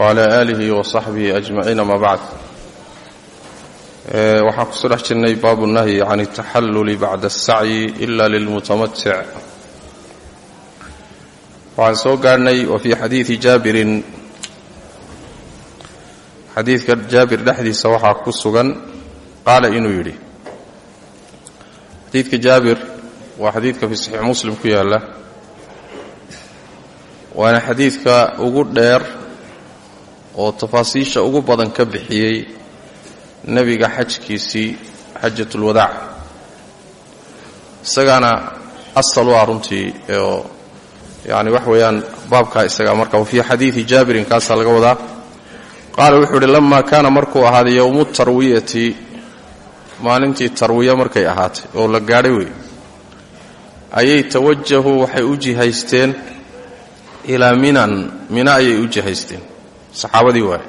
wcala aalihi wasaxbihi ajmaciin ama bacd waxaan ku soo dhex jirnay baabu nahyi can altaxalluli bacda asacyi ila lilmutamatic waxaan soo gaadhnay wa fii xadiidi jaabirin xadiidka jaabir dhexdiisa waxaa ku sugan qaala inuu yidhi xadiidka jaabir waa xadiidka fii saxiix muslim ku yaalla waana xadiidka ugu dheer oo tafaasiisha ugu badan ka bixiyey nebiga xajkiisii xajatulwadaac isagaana asal u ah runtii oo yani wax weeyaan baabkaa isagaa marka wa fii xadiidi jaabirin kaasaa laga wadaa. Qaala wuxuu idhi lamaa kaana markuu ahaaday yowmu tarwiyati maalintii tarwiya markay ahaatay oo la gaadhay wey ayay tawajahuu waxay u jihaysteen? Ilaa minan mina ayay u jihaysteen saxaabadii waaye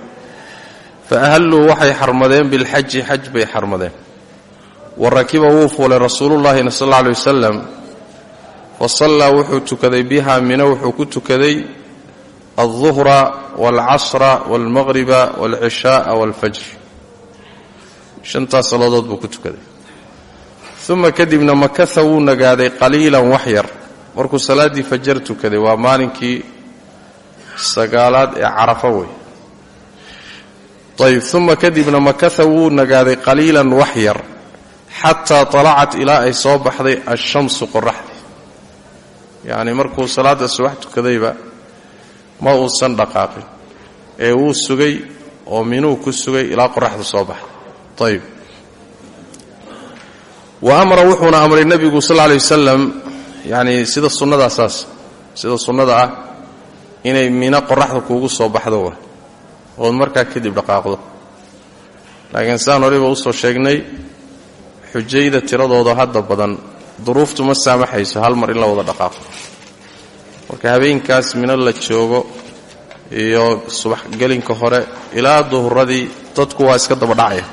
fa ahalluu waxay xarmadeen bilxaji xaj bay xarmadeen. Wa rakiba wuu fuulay rasuulullaahina sal alla alay wasalam fa sallaa wuxuu tukaday biha mina wuxuu ku tukaday alduhra waalcasra waalmaqriba waalcishaaa waalfajr shantaas salaadood buu ku tukaday. Uma kadibna makasa wuu nagaaday qaliilan wax yar. Markuu salaaddii fajar tukaday waa maalinkii sagaalaad ee carafa wey. Ayb uma kadibna makasa wuu nagaaday qaliilan wax yar xataa talacat ilaa ay soo baxday ashamsu qoraxdii yacni markuu salaadda subax tukadayba ma uusan dhaqaaqin ee wuu sugay oo minuu ku sugay ilaa qoraxdu soo baxday. Ayb wa amara wuxuuna amray nebigu sal lla alay wasalam yacni sida sunnadaa saas sida sunnada ah inay mino qoraxda kuugu soo baxdo wa? Ood markaa kadib dhaqaaqdo. Laakiin sidaan horeyba u soo sheegnay xujayda tiradooda hadda badan duruuftu ma saamaxayso hal mar in la wada dhaqaaqo. Marka habeenkaas mino la joogo iyo subax gelinka hore ilaa duhuradii dadku waa iska daba dhacaya.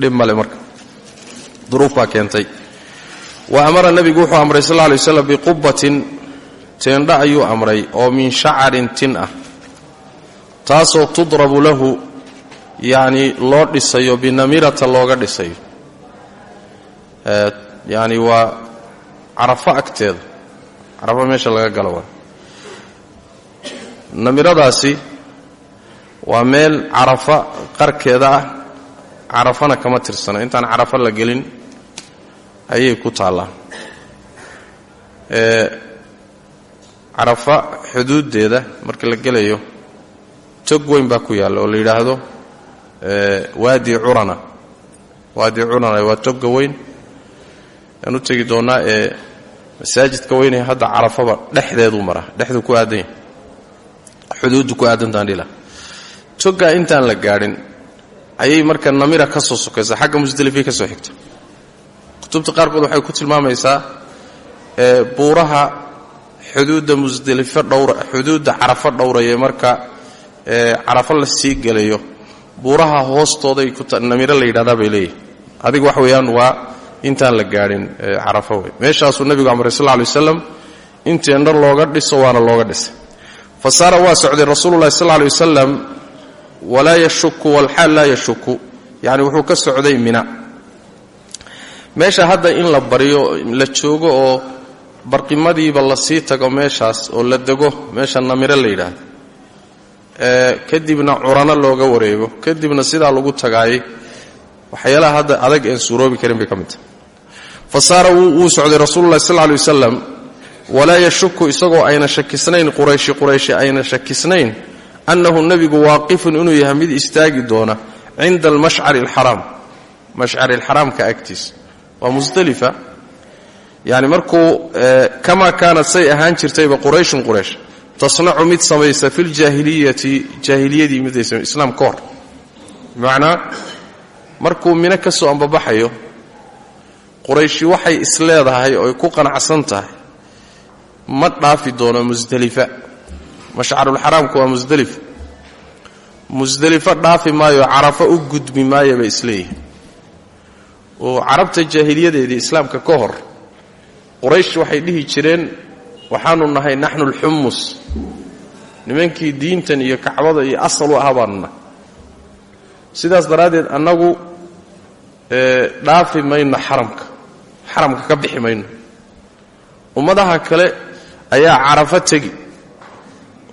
Dhib male marka. Duruuf baa keentay. Wa amara nebigu wuxuu amray sal lla alay waslam biqubatin teendha ayuu amray oo min shacarin tin ah. Taasoo tudrabu lahu yacni loo dhisayo binamirata looga dhisayo. Yacni waa carafo agteeda. Carafo meesha laga galo waa. Namiradaasi waa meel carafa qarkeeda ah carafana kama tirsana. Intaan carafo la gelin ayay ku taallaa carafa xuduuddeeda marka la gelayo tog weyn baa ku yaalla oo la yidhaahdo waadi curana. Waadi curana waa togga weyn. Aan u tegi doonnaa ee masaajidka weynee hadda carafaba dhexdeeduu maraa dhexdu ku aadan yahay xuduuddu ku aadantaandhila toggaa intaan la gaadhin ayay marka namira ka soo sokaysaa xagga musdelifay ka soo xigta. Kutubta qaarkood waxay ku tilmaamaysaa buuraha xuduudda musdelifo dhowra xuduudda carafo dhowraya marka carafo la sii gelayo buuraha hoostooday namiro la yidhahdaa bay leeyihiin adiga wax weeyaan waa intaan la gaadhin carafo wey meeshaasuu nebigu amray sal alay waslam in teendho looga dhiso waana looga dhisay. Fa saara waa socday rasuululahi sal alay wasalam walaa yashuku walxaal laa yashuku yacni wuxuu ka socday mina. Meesha hadda in la baryo la joogo oo barqimadiiba la sii tago meeshaas oo la dego meesha namiro la yidhaahdo. Kadibna curano looga wareego. Kadibna sidaa lagu tagaayay waxyaalaha hadda adag een suuroobi karin bay ka mid tahay. Fa saara wuu socday rasuululahi sal lay wasalam walaa yashuku isagoo ayna shakisnayn qurayshi qurayshi ayna shakisnayn annahu nebigu waaqifun inuu yahay mid istaagi doona cinda almashcari alxaraam mashcari alxaraamka agtiisa waa musdelifa yani markuu kamaa kaanat say ahaan jirtayba qurayshun quraysh tasnacu mid samaysa filjaahiliyati jaahiliyadii mid islaam ka hor bimacnaa markuu mino ka soo ambabaxayo qurayshi waxay isleedahay ooy ku qanacsan tahay. Ma dhaafi doono musdelifa mashcarulxaraamku waa musdelif musdelifo dhaafi maayo carafo u gudbi maayo bay isleeyihin oo carabta jaahiliyadeedii islaamka ka hor quraysh waxay dhihi jireen waxaanu nahay naxnu alxumus nimankii diintan iyo kacbada iyo asal u ahaa baanu nahay. Sidaas daraaddeed annagu dhaafi mayno xaramka. Xaramka ka bixi mayno. Ummadaha kale ayaa carafo tegi.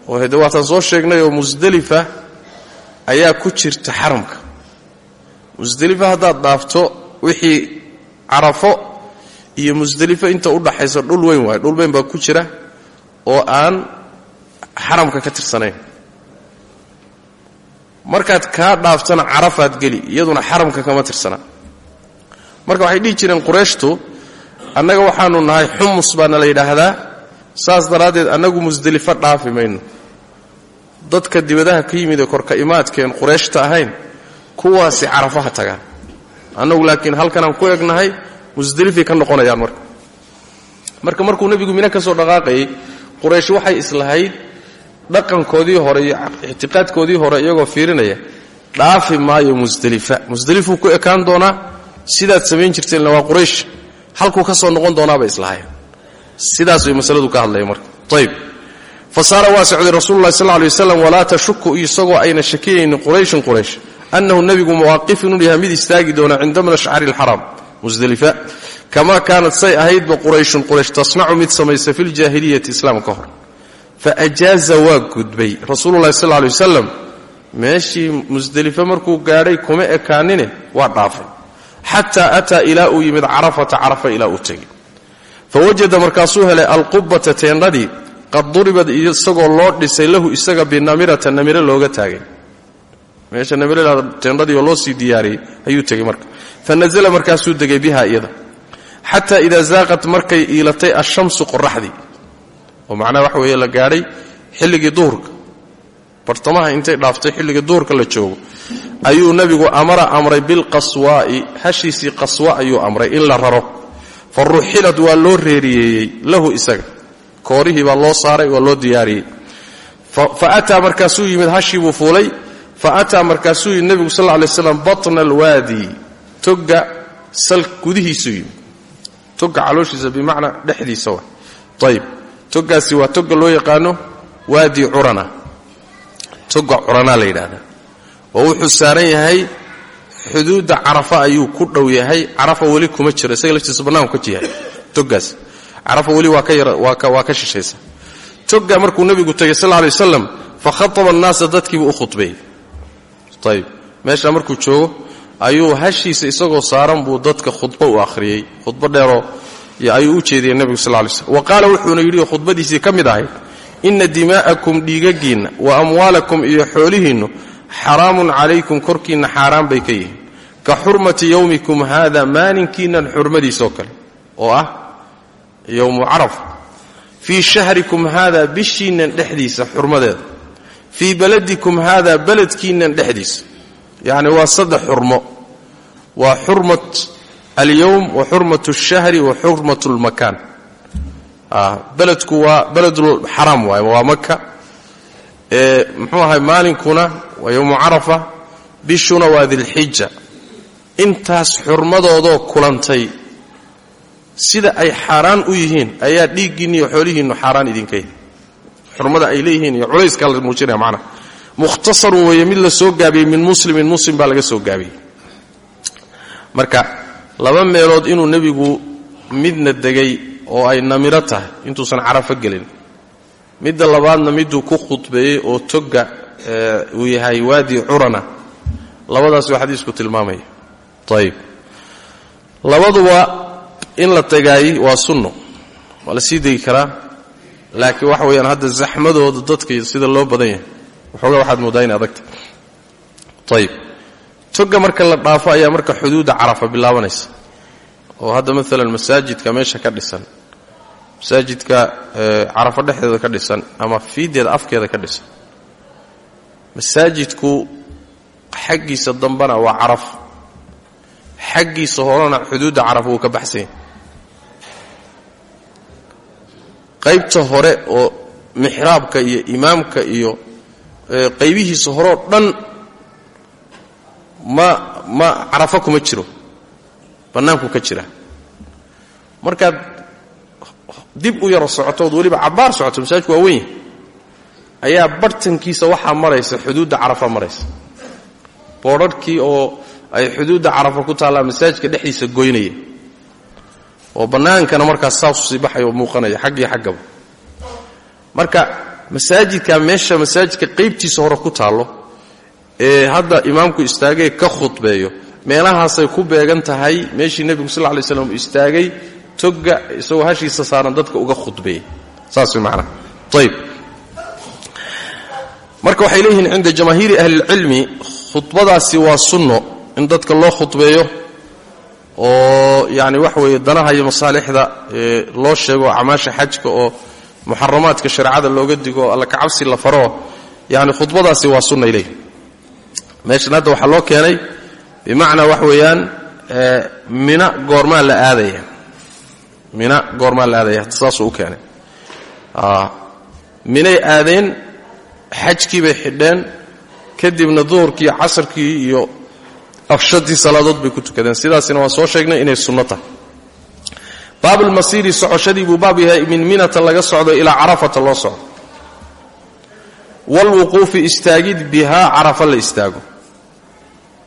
Oo hade waataan soo sheegnay oo musdelifa ayaa ku jirta xaramka. Musdelifa haddaad dhaafto wixii carafo iyo musdelifo inta u dhaxaysa dhul weyn waayo dhul weyn baa ku jira oo aan xaramka ka tirsanayn. Markaad kaa dhaaftana carafaad geli iyaduna xaramka kama tirsana. Marka waxay dhihi jireen qurayshtu annaga waxaanu nahay xumus baana la yidhaahdaa saas daraaddeed annagu musdelifo dhaafi mayno. Dadka dibadaha ka yimid ee korka imaadkeen qurayshta ahayn kuwaasi carafaha tagaan. Annagu laakiin halkanaan ku egnahay musdelifay ka noqonayaan marka. Marka markuu nebigu mino ka soo dhaqaaqayay quraysh waxay islahayd dhaqankoodii hore iyo ictiqaadkoodii hore iyagoo fiirinaya dhaafi maayo musdelifa musdelifuu ku ekaan doonaa sidaad samayn jirteenna waa quraysh. Halkuu ka soo noqon doonaabay islahayen sidaas way masaladu ka hadlaya marka. Ayb fa saara waa socday rasulu llahi sal lay waslam walaa tashuku isagoo ayna shakiyaynin qurayshin quraysh annahu nebigu muwaaqif inuu yahay mid istaagi doona cinda mashcari musdelifa kamaa kaanat say ahaydba qurayshun quraysh tasnacu mid samaysa fi ljaahiliyati islaam ka hor. Faajaaza waa gudbay. Rasuululahi sal lay wasalam meeshii musdelife markuu gaadhay kuma ekaanine waa dhaafay. Xataa ataa ilaa uu yimid carafata carafa ilaa uu tegey. Fawajada markaasuu helay alqubata teendhadii qad duribad isagoo loo dhisay lahu isaga binamirata namire looga taagay. Meesha namirada teendhadii oo loo sii diyaariyey ayuu tegey marka fanazla markaasuu degay biha iyada. Xataa idaa zaaqat markay iilatay ashamsu qoraxdii oo macnaha waxa weeye la gaadhay xilligii duhurka. Bartamaha intay dhaaftay xilligii duhurka la joogo ayuu nebigu amara amray bilqaswaa'i hashiisii qaswa ayuu amray in la raro. Fa ruxilad loo reeriyeeyey lahu isaga. Koorihii baa loo saaray waa loo diyaariyey. Fa ataa markaasuu yimid hashii buu fuulay. Fa ataa markaasuu yimid nebigu sal lla lay slam batna alwaadi togga sal gudihiisuu yimid. Togga calooshiisa bimacnaa dhexdiisa wa ayib toggaasi waa togga loo yaqaano waadi curana. Togga curanaa la yidhaahdaa. Oo wuxuu saaran yahay xuduudda carafa ayuu ku dhow yahay. Carafa weli kuma jiro isaga laftiisa bannaanku ka jiyahay toggaas. Carafa weli waa ka yar waa ka shishaysa. Togga markuu nebigu tegay sal lla alay wasalam fa khataba annaasa dadkiibuu u khudbeeyey ayib meeshaa markuu joogo ayuu hashiisa isagoo saaran buu dadka khudbo u akhriyey. Khudbo dheeroo ayuu u jeediyey nebigu sal lay slm wa qaala wuxuuna yidhi khudbadiisii ka mid ahayd inna dimaa'akum dhiigagiinna wa amwaalakum iyo xoolihiinnu xaraamun calaykum korkiinna xaaraan bay ka yihiin. Ka xurmati yowmikum haada maalinkiinnan xurmadiisoo kale oo ah yowmu carafa fii shahrikum haada bishiinnan dhexdiisa xurmadeeda. Fii baladikum haada beledkiinnan dhexdiisa yacni waa saddex xurmo. Waa xurmat alyowm wa xurmat اlshahri wa xurmat اlmakaan beledku waa beledulxaraam waay waa maka muxuu ahay maalinkuna waa yowmu carafa bishuna waa dilxija intaas xurmadoodoo kulantay. Sida ay xaaraan u yihiin ayaa dhiiggiinni iyo xoolihiinnu xaaraan idinka yihiin xurmada ay leeyihiin iyo culayska la muujinaya macnaha mukhtasarun weeye mid la soo gaabiyey min muslimin muslim baa laga marka laba meelood inuu nebigu midna degay oo ay namiro tahay intuusan carafo gelin. Midda labaadna miduu ku khudbeeyey oo togga uu yahay waadi curana. Labadaas waa xadiisku tilmaamaya ayib labaduba in la tegaayey waa sunno. Waa la sii degi karaa. Laakiin waxa weeyaan hadda zaxmadooda dadka sida loo badan yahay waxoogaa waxaad moodaa in adagta ayib togga marka la dhaafo ayaa marka xuduudda carafa bilaabanaysa. Oo hadda maalan masaajidka meesha ka dhisan masaajidka carafo dhexdeeda ka dhisan ama fiideeda afkeeda ka dhisan. Masaajidku xaggiisa dambena waa caraf. Xaggiisa horena xuduudda caraf wuu ka baxsanya qaybta hore oo mixraabka iyo imaamka iyo qaybihiisa horeoo dhan ma ma carafo kuma jiro. Bannaanku ka jira. Markaad dib u yaro socotood weliba cabbaar socoto masaajidku waa weyn. Ayaa bartankiisa waxaa maraysa xuduudda carafa maraysa. Boodharhkii oo ay xuduudda carafa ku taallaa masaajidka dhexdiisa goynaya. Oo bannaankana markaas saasu sii baxaya oo muuqanaya xag iyo xaggaba. Marka masaajidka meesha masaajidka qaybtiisa hore ku taallo ee hadda imaamku istaagay ka khudbeeyo. Meelahaasay ku beegan tahay meeshii nebigu sal lay slam istaagay togga isagoo hashiisa saaran dadka uga khudbeeyey. Saas way macnaha ayib marka waxay leeyihiin cinda jamaahiiri ahlilcilmi khudbadaasi waa sunno in dadka loo khudbeeyo oo yani wax weeye danaha iyo masaalixda loo sheego acmaasha xajka oo muxaramaadka shareecada looga digo alla kacabsi la faroo yani khudbadaasi waa sunnay leeyihiin meeshan hadda waxaa loo keenay bimacnaa wax weeyaan mina goormaa la aadaya. Mina goormaa la aadaya saasuu u keenay. Minay aadeen xajkii bay xidheen kadibna duhurkii casarkii iyo afshadii salaadood bay ku tukadeen. Sidaasina waan soo sheegnay inay sunno tahay baabulmasiiri socoshadii buu baab yahay min minata laga socdo ilaa carafata loo socdo. Waalwuquufi istaagid bihaa carafa la istaago.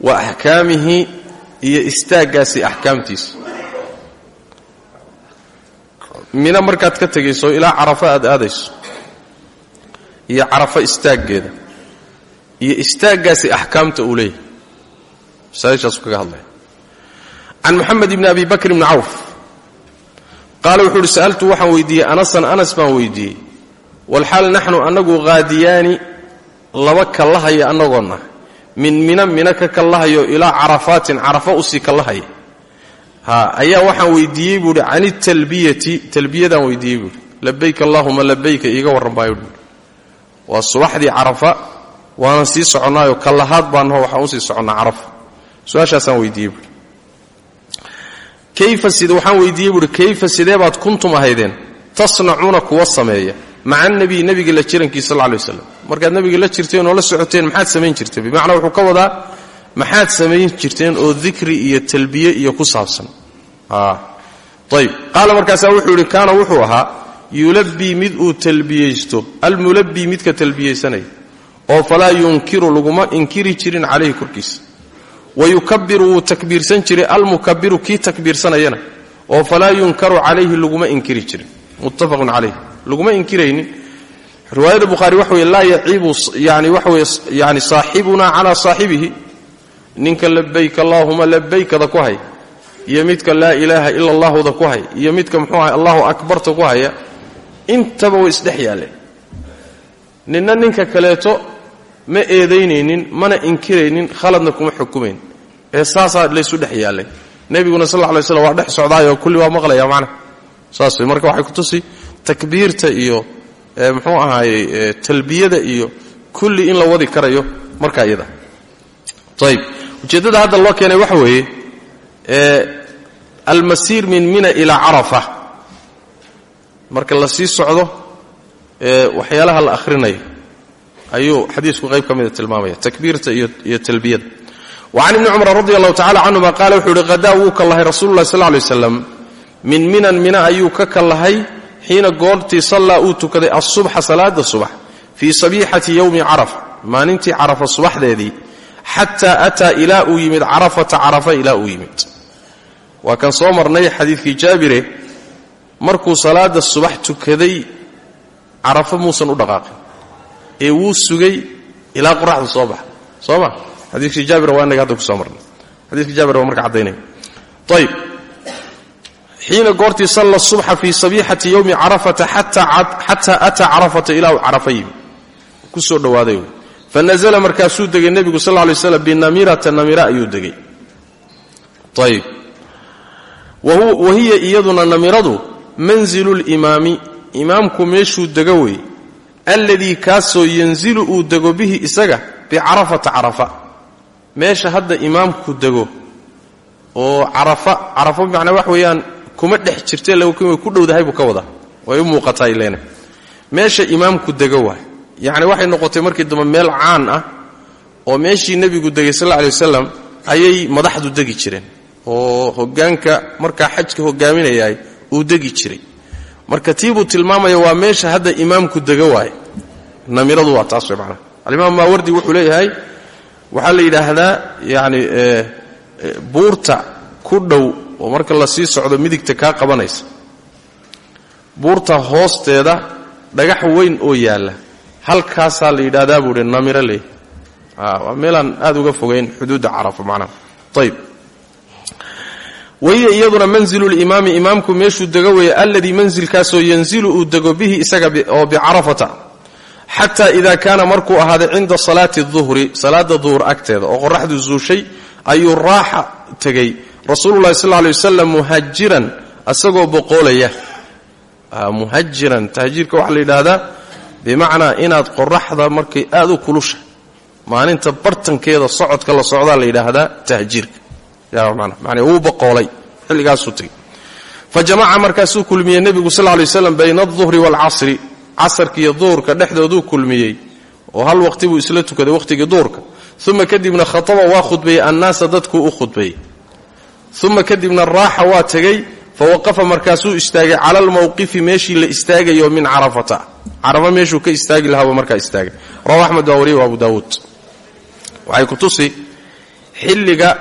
Wa axkaamihi iyo istaaggaasi axkaamtiisa mina markaad ka tegayso ilaa carafa aad aadayso. Iyo carafa istaaggeeda. Iyo istaaggaasi axkaamta uu leeyahay. Masaaishaasuu kaga hadlaya. Can moxamed ibni abi bakr bni cawf qaala wuxuu uhi sa'altu waxaan weydiiyey anasan anas baan weydiiyey. Walxaal naxnu annagu haadiyaani laba kallahaya annagoonna min mina mina ka kallahayo ilaa carafaatin carafa u sii kallahaya ha ayaa waxaan weydiiyey buuhi can italbiyati talbiyadaan weydiiyey buuhi labayk allaahuma labayka iiga warran baayo buui waa subaxdii carafa waanan sii soconnaayoo kallahaad baannaho waxaan u sii soconnaa carafa. Su'aashaasaan weydiiyey buui kayfa side waxaan weydiiyey buuhi kayfa sidee baad kuntum ahaydeen? Tasnacuuna kuwa sameeya. Maca nabiy nebiga la jirankii sal lay waslam markaad nebiga la jirteen oo la socoteen maxaad samayn jirteen bimacnaa wuxuu ka wadaa maxaad samayn jirteen oo dikri iyo talbiye iyo ku saabsan. Ayb qaala markaasaa wuxuu yidhi kaana wuxuu ahaa yulabii mid uu talbiyaysto almulabii midka talbiyaysanaya oo falaa yunkiru laguma inkiri jirin calayhi korkiisa wayukabiru wuu takbiirsan jiray. Almukabiru kii takbiirsanayana oo falaa yunkaru calayhi laguma inkiri jirin. Muttafaqun calayh. Laguma inkiraynin. Riwaayada bukhaari waxa weye laa yaciibu yani waxa weye yani saaxibunaa calaa saaxibihi. Ninka labayk allaahuma labaykada ku hay iyo midka laa ilaaha ila allahuda ku hay iyo midka muxuu ahay allahu akbarta ku haya. Intaba way isdhex ma eedaynaynin mana inkiraynin khaladna kuma xukumayn ee saasaa laysu dhex yaallay nebiguna sal lla lay slam waa dhex socdaayoo kulli waa maqlaya macna. Saas marka waxay ku tusi takbiirta iyo muxuu ahaayey talbiyada iyo kulli in la wadi karayo markaa iyada. Ayb ujeeddada hadda loo keenay waxa weeye almasiir min mina ilaa carafa. Marka la sii socdo waxyaalaha la akhrinayo ayuu xadiisku qayb ka mida tilmaamaya takbiirta iyo talbiyada wa can ibni cumar radi allahu tacala canhuma qaala wuxuu yihi hadaa wuu kallahay rasulu llahi sal lay slam min minan mina ayuu ka kallahay xiina goortii sallaa uu tukaday asubxa salaada subax fii sabiixati yowmi carafa maalintii carafa subaxdeedii xataa ataa ilaa uu yimid carafata carafa ilaa uu yimid waa kan soo marnay xadiidkii jaabire markuu salaada subax tukaday carafa muusan u dhaqaaqin ee wuu sugay ilaa qoraxdu soo baxa soo xadiikii jaabir waa inaga hadda ku soo marnay. Xadiikii jaabir waa marka caddaynaya ayb xiina goortii salla subxa fii sabiixati yowmi carafata xataa ataa carafata ilaa uu carafa ku soo dhowaaday wey fanazla markaasuu degay nebigu sal lay slam binamirata namira ayuu degay. Ayb wa hiya iyaduna namiradu manzilu limaami imaamku meeshuu dego wey. Alladii yanzilu uu dego bihi isaga bicarafata carafa meesha hadda imaamku dego oo carafa carafa macnaa wax weeyaan kuma dhex jirte way ku dhowdahay buu ka wadaa. Way muuqataa ileena meesha imaamku dego waay yacni waxay noqotay markii dambe meel caan ah oo meeshii nebigu degay sal alay wasalam ayay madaxdu degi jireen oo hoggaanka markaa xajka hogaaminayahay uu degi jiray. Marka tii buu waa meesha hadda imaamku dego waaye. Namiradu waa taas way macnaha alimaam maawardi wuxuu leeyahay waxaa la yidhaahdaa yacni buurta ku dhow oo marka la sii socdo midigta kaa qabanaysa. Buurta hoosteeda dhagax weyn oo yaalla. Halkaasaa la yidhahdaa buu hi namiro leeyahy waa meelaan aad uga fogayn xuduudda carafo macnaha. Ayb wahiya iyaduna manzilu limaami imaamku meeshuu dego weeye alladii manzilkaasoo yanzilu uu dego bihi isaga oo bicarafata xataa ida kaana markuu ahaaday cinda salaati duhri salaada duhur agteeda oo qoraxdu zuushay ayuu raaxa tegey. Rasuululahi sal lay wasalam muhajiran asagoo boqoolaya muhajiran tahjiirka waxaa la yidhaahdaa bimacnaa inaad qoraxda markay aad u kulusha maalinta bartankeeda socodka la socdaa la yidhaahdaa tahjiirka. Wuu boqoolay xilligaasuu tegey. Fa jamaca markaasuu kulmiyey nebigu sal lay waslam bayna aduhri waalcasri casarkiiyo duhurka dhexdooduu kulmiyey oo hal waqti buu isla tukaday waqhtigii duhurka uma kadibna khataba waa khudbeeyey annaasa dadkuu u khudbeeyey uma kadibna raaxa waa tegey fawaqafa markaasuu istaagay cala almawqifi meeshii la istaagayo min carafata. Carafa meeshuu ka istaagi lahaaba markaa istaagay. Rawahu axmed baa wariye wa abu daawuud. Waxay ku tusi xilliga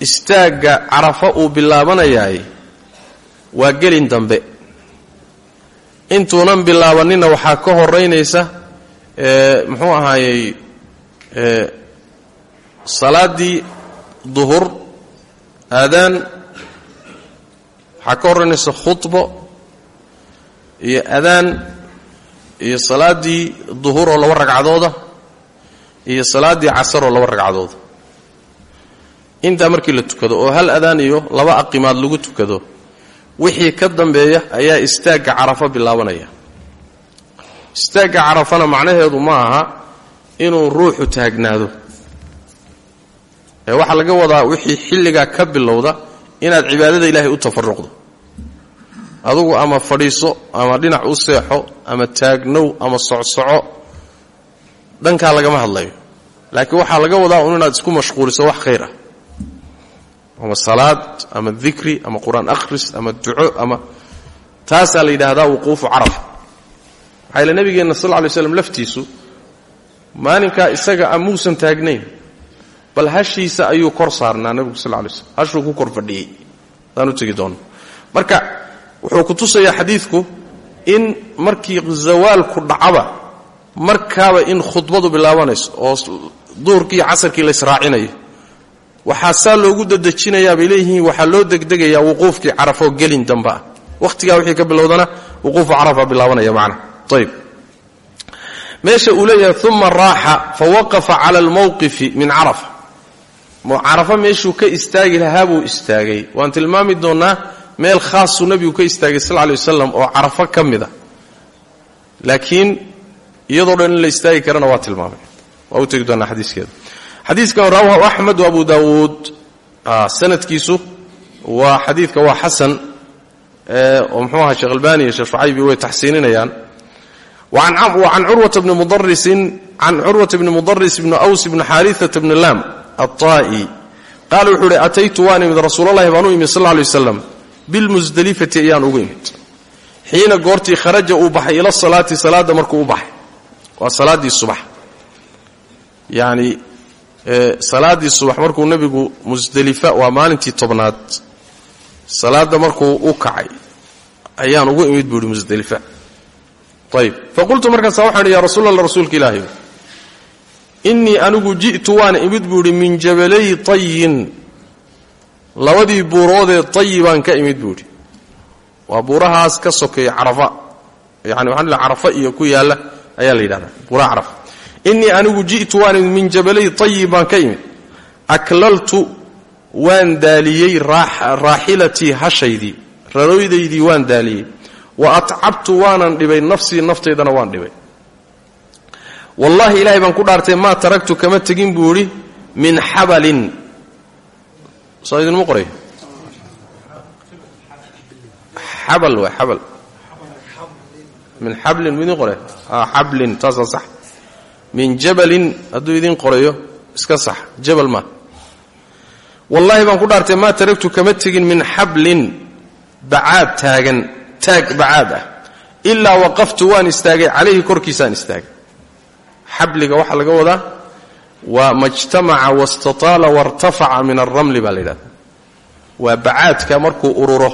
istaagga carafa uu bilaabanayaay waa gelin dambe intuunan bilaabanina waxaa ka horaynaysa muxuu ahaayey salaaddii duhur aadaan waxaa ka horaynaysa khudbo iyo adaan iyo salaaddii duhur oo laba ragcadooda iyo salaaddii casar oo laba ragcadooda. Intaa markii la tukado oo hal adaan iyo laba aqimaad lagu tukado wixii ka dambeeya ayaa istaagga carafa bilaabanaya. Istaagga carafana macnaheedu ma aha inuu ruuxu taagnaado. Ee waxaa laga wadaa wixii xilligaa ka bilowda inaad cibaadada ilaahay u tafaruqdo adugu ama fadhiiso ama dhinac u seexo ama taagnow ama socsoco dhankaa lagama hadlayo. Laakiin waxaa laga wadaa un inaad isku mashquuliso wax khayr ah ama salaad ama dikri ama qur'aan akhris ama duco ama taasaa la yidhaahdaa wuquufu carafa waxaa ila nabigeenna sal lla laftiisu maalinkaa isaga a muusan taagnayn bal hashiisa ayuu kor saarnaa nabigu sal lla lay slam ku kor fadhiyey. Hadaan u tegi marka wuxuu ku tusayaa xadiidku in markii zawaalku dhacaba markaaba in khudbadu bilaabanayso oo duhurkii casarkii la israacinayo waxaa saa loogu dadejinayaa bay leeyihiin waxaa loo degdegayaa wuquufkii carafoo gelin damba ah wakhtigaa wixii ka bilowdana wuquufu carafa bilaabanaya macna. Ayb meesha uu leeyahay uma raaxa fawaqafa cala almawqifi min carafa. Carafa meeshuu ka istaagi lahaa buu istaagay. Waan tilmaami doonnaa meel khaasuu nebigu ka istaagay sal lay wasalam oo carafo ka mida laakiin iyadoo dhan in la istaagi karana waa tilmaamay. Waa u tegi doonaa xadiiskeeda xadiiskan rawahu axmed abu daawuud sanadkiisu waa xadiidka waa xasan oo mxuu aha sheekh albani iyo sheekh shucaybi way taxsiininayaan. Can curwata bni mudaris bni aws bni xaariata bni lam aلطaa'i qaala wuxuu uhi ataytu waan imid rasuulalahi baan u imid sal alay waslam bilmusdelifati ayaan ugu imid xiina goortii kharaja uu baxay ila salaati salaadda markuu u baxay. Waa salaaddii subax. Yani salaaddii subax markuu nebigu musdelifa waa maalintii tobnaad. Salaadda markuu u kacay ayaan ugu imid buu ihi musdelifa ayb faqultu markaasa waxaan ya rasuul allah rasuulka ilaahi innii anigu ji'tu waana imid buu idhi min jabalay tayin labadii buuroodee tayi baan ka imid buu idhi waa buurahaas ka sokeeya carafa. Yani waxaan ila carafa iyo ku yaalla ayaa la yidhahdaa. Buuraha carafa innii anigu ji'tu waan min jabalay tayi baan ka imid aklaltu waan daaliyey raaxilatii hashaydii rarooydaydii waan daaliyey. Wa atcabtu waanan dhibay nafsii naftaydana waan dhibay. Wallaahi ilaahay baan ku dhaartay maa taragtu kama tegin buu idhi min xabalin. Soo idinma qoray? Xabal waa xabal. Min xablin mu idin qoray? Xablin taasaa sax min jabalin hadduu idin qorayo iska sax jabal maa wallaahi baan ku dhaartay maa taragtu kama tegin min xablin bacaad taagan taag bacaad ah. Waqaftu waan istaagay calayhi korkiisaan istaagay. Xabliga waxaa laga wadaa waa majtamaca wastataala wartafaca min alramli baa la yidhahda waa bacaadka markuu ururo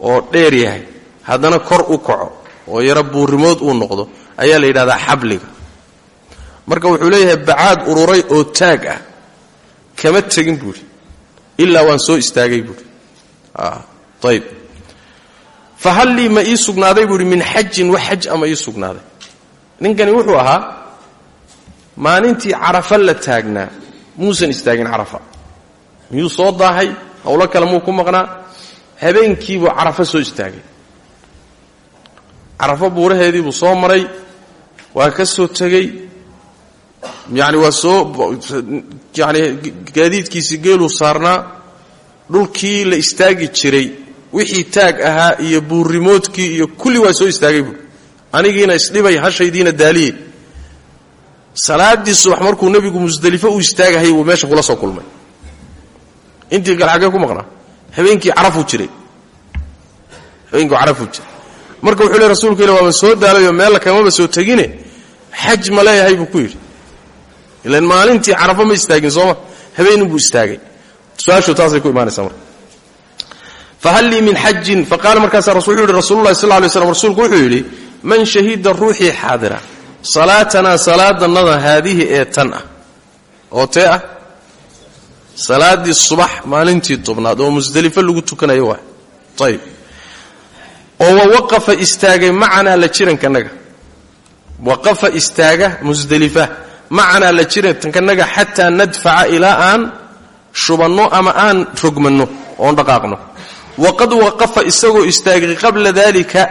oo dheer yahay haddana kor u kaco oo yaro buurimood uu noqdo ayaa la yidhahdaa xabliga marka wuxuu leeyahay bacaad ururay oo taag ah. Kama tegin buuhi ilaa waan soo istaagay buuhi ayb fa hal lii ma ii sugnaaday buuhi min xajin wax xaj ama ii sugnaaday? Ninkani wuxuu ahaa maalintii carafa la taagnaa. Muusan istaagin carafa. Miyuu soo daahay? Howlo kale muu ku maqnaa? Habeenkiibuu carafa soo istaagay. Carafo buuraheediibuu soo maray. Waa ka soo tegey yani waa soo yani gaadiidkiisii geeluu saarnaa dhulkii la istaagi jiray wixii taag ahaa iyo buurimoodkii iyo kulli waa soo istaagay buui anigiina isdhibay hashaydiina daaliyey. Salaadii subax markuu nebigu musdelifo uu istaagahayay wuu meesha kula soo kulmay. Intii xaggee ku maqnaa habeenkii carafuu jiray. Habeenkii carafuu jiray. Marka wuxuu le rasuulku ila waaba soo daalayoo meel kamaba soo tegine? Xaj ma leeyahay buu ku yidhi ilan maalintii carafo ma istaagin sooma habeeninbuu istaagay. Su'aashu taasay ku imaanaysaa marka. Fahal lii min xajin faqaala markaasaa rasul wuxuu yihi rasuululahi sal lay rasuulku wuxuu yidhi man shahida ruuxii xaadira salaatanaa salaadannada haadihi ee ah. Oo tee ah? Salaaddii subax maalintii tobnaad oo musdelifo lagu tukanayo waay ayib oo wa waqafa istaagay macanaa la jirankanaga waqafa istaaga musdelifa macanaa la jirankanaga xataa nadfaca ilaa aan shubanno ama aan rogmanno oon dhaqaaqno. Waqad waqafa isagoo istaagay qabla daalika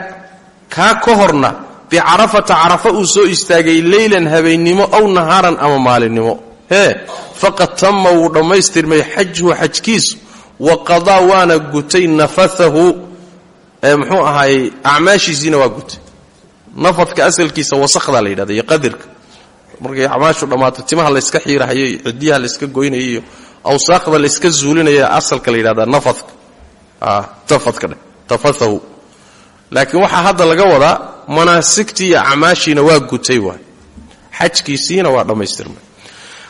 kaa ka horna bicarafata carafa uu soo istaagay leylan habeennimo aw nahaaran ama maalinimo. Hee faqad tama wuu dhammaystirmay xajhu xajkiisu wa waana gutay nafaahu muxuu ahaayey acmaashiisiina waa gutay. Nafadka asalkiisa wasakdaa la yidhahda iyo qadirka markay acmaashu dhammaato timaha layska xiirahayo iyo cidiyaha layska goynayo iyo awsaaqda layska zuulinaya asalka la yidhahda nafadka. Tafadka dhe tafaahu laakiin waxaa hadda laga wadaa manaasigtii iyo acmaashiina waa gutay waay. Xajkiisiina waa dhammaystirmay.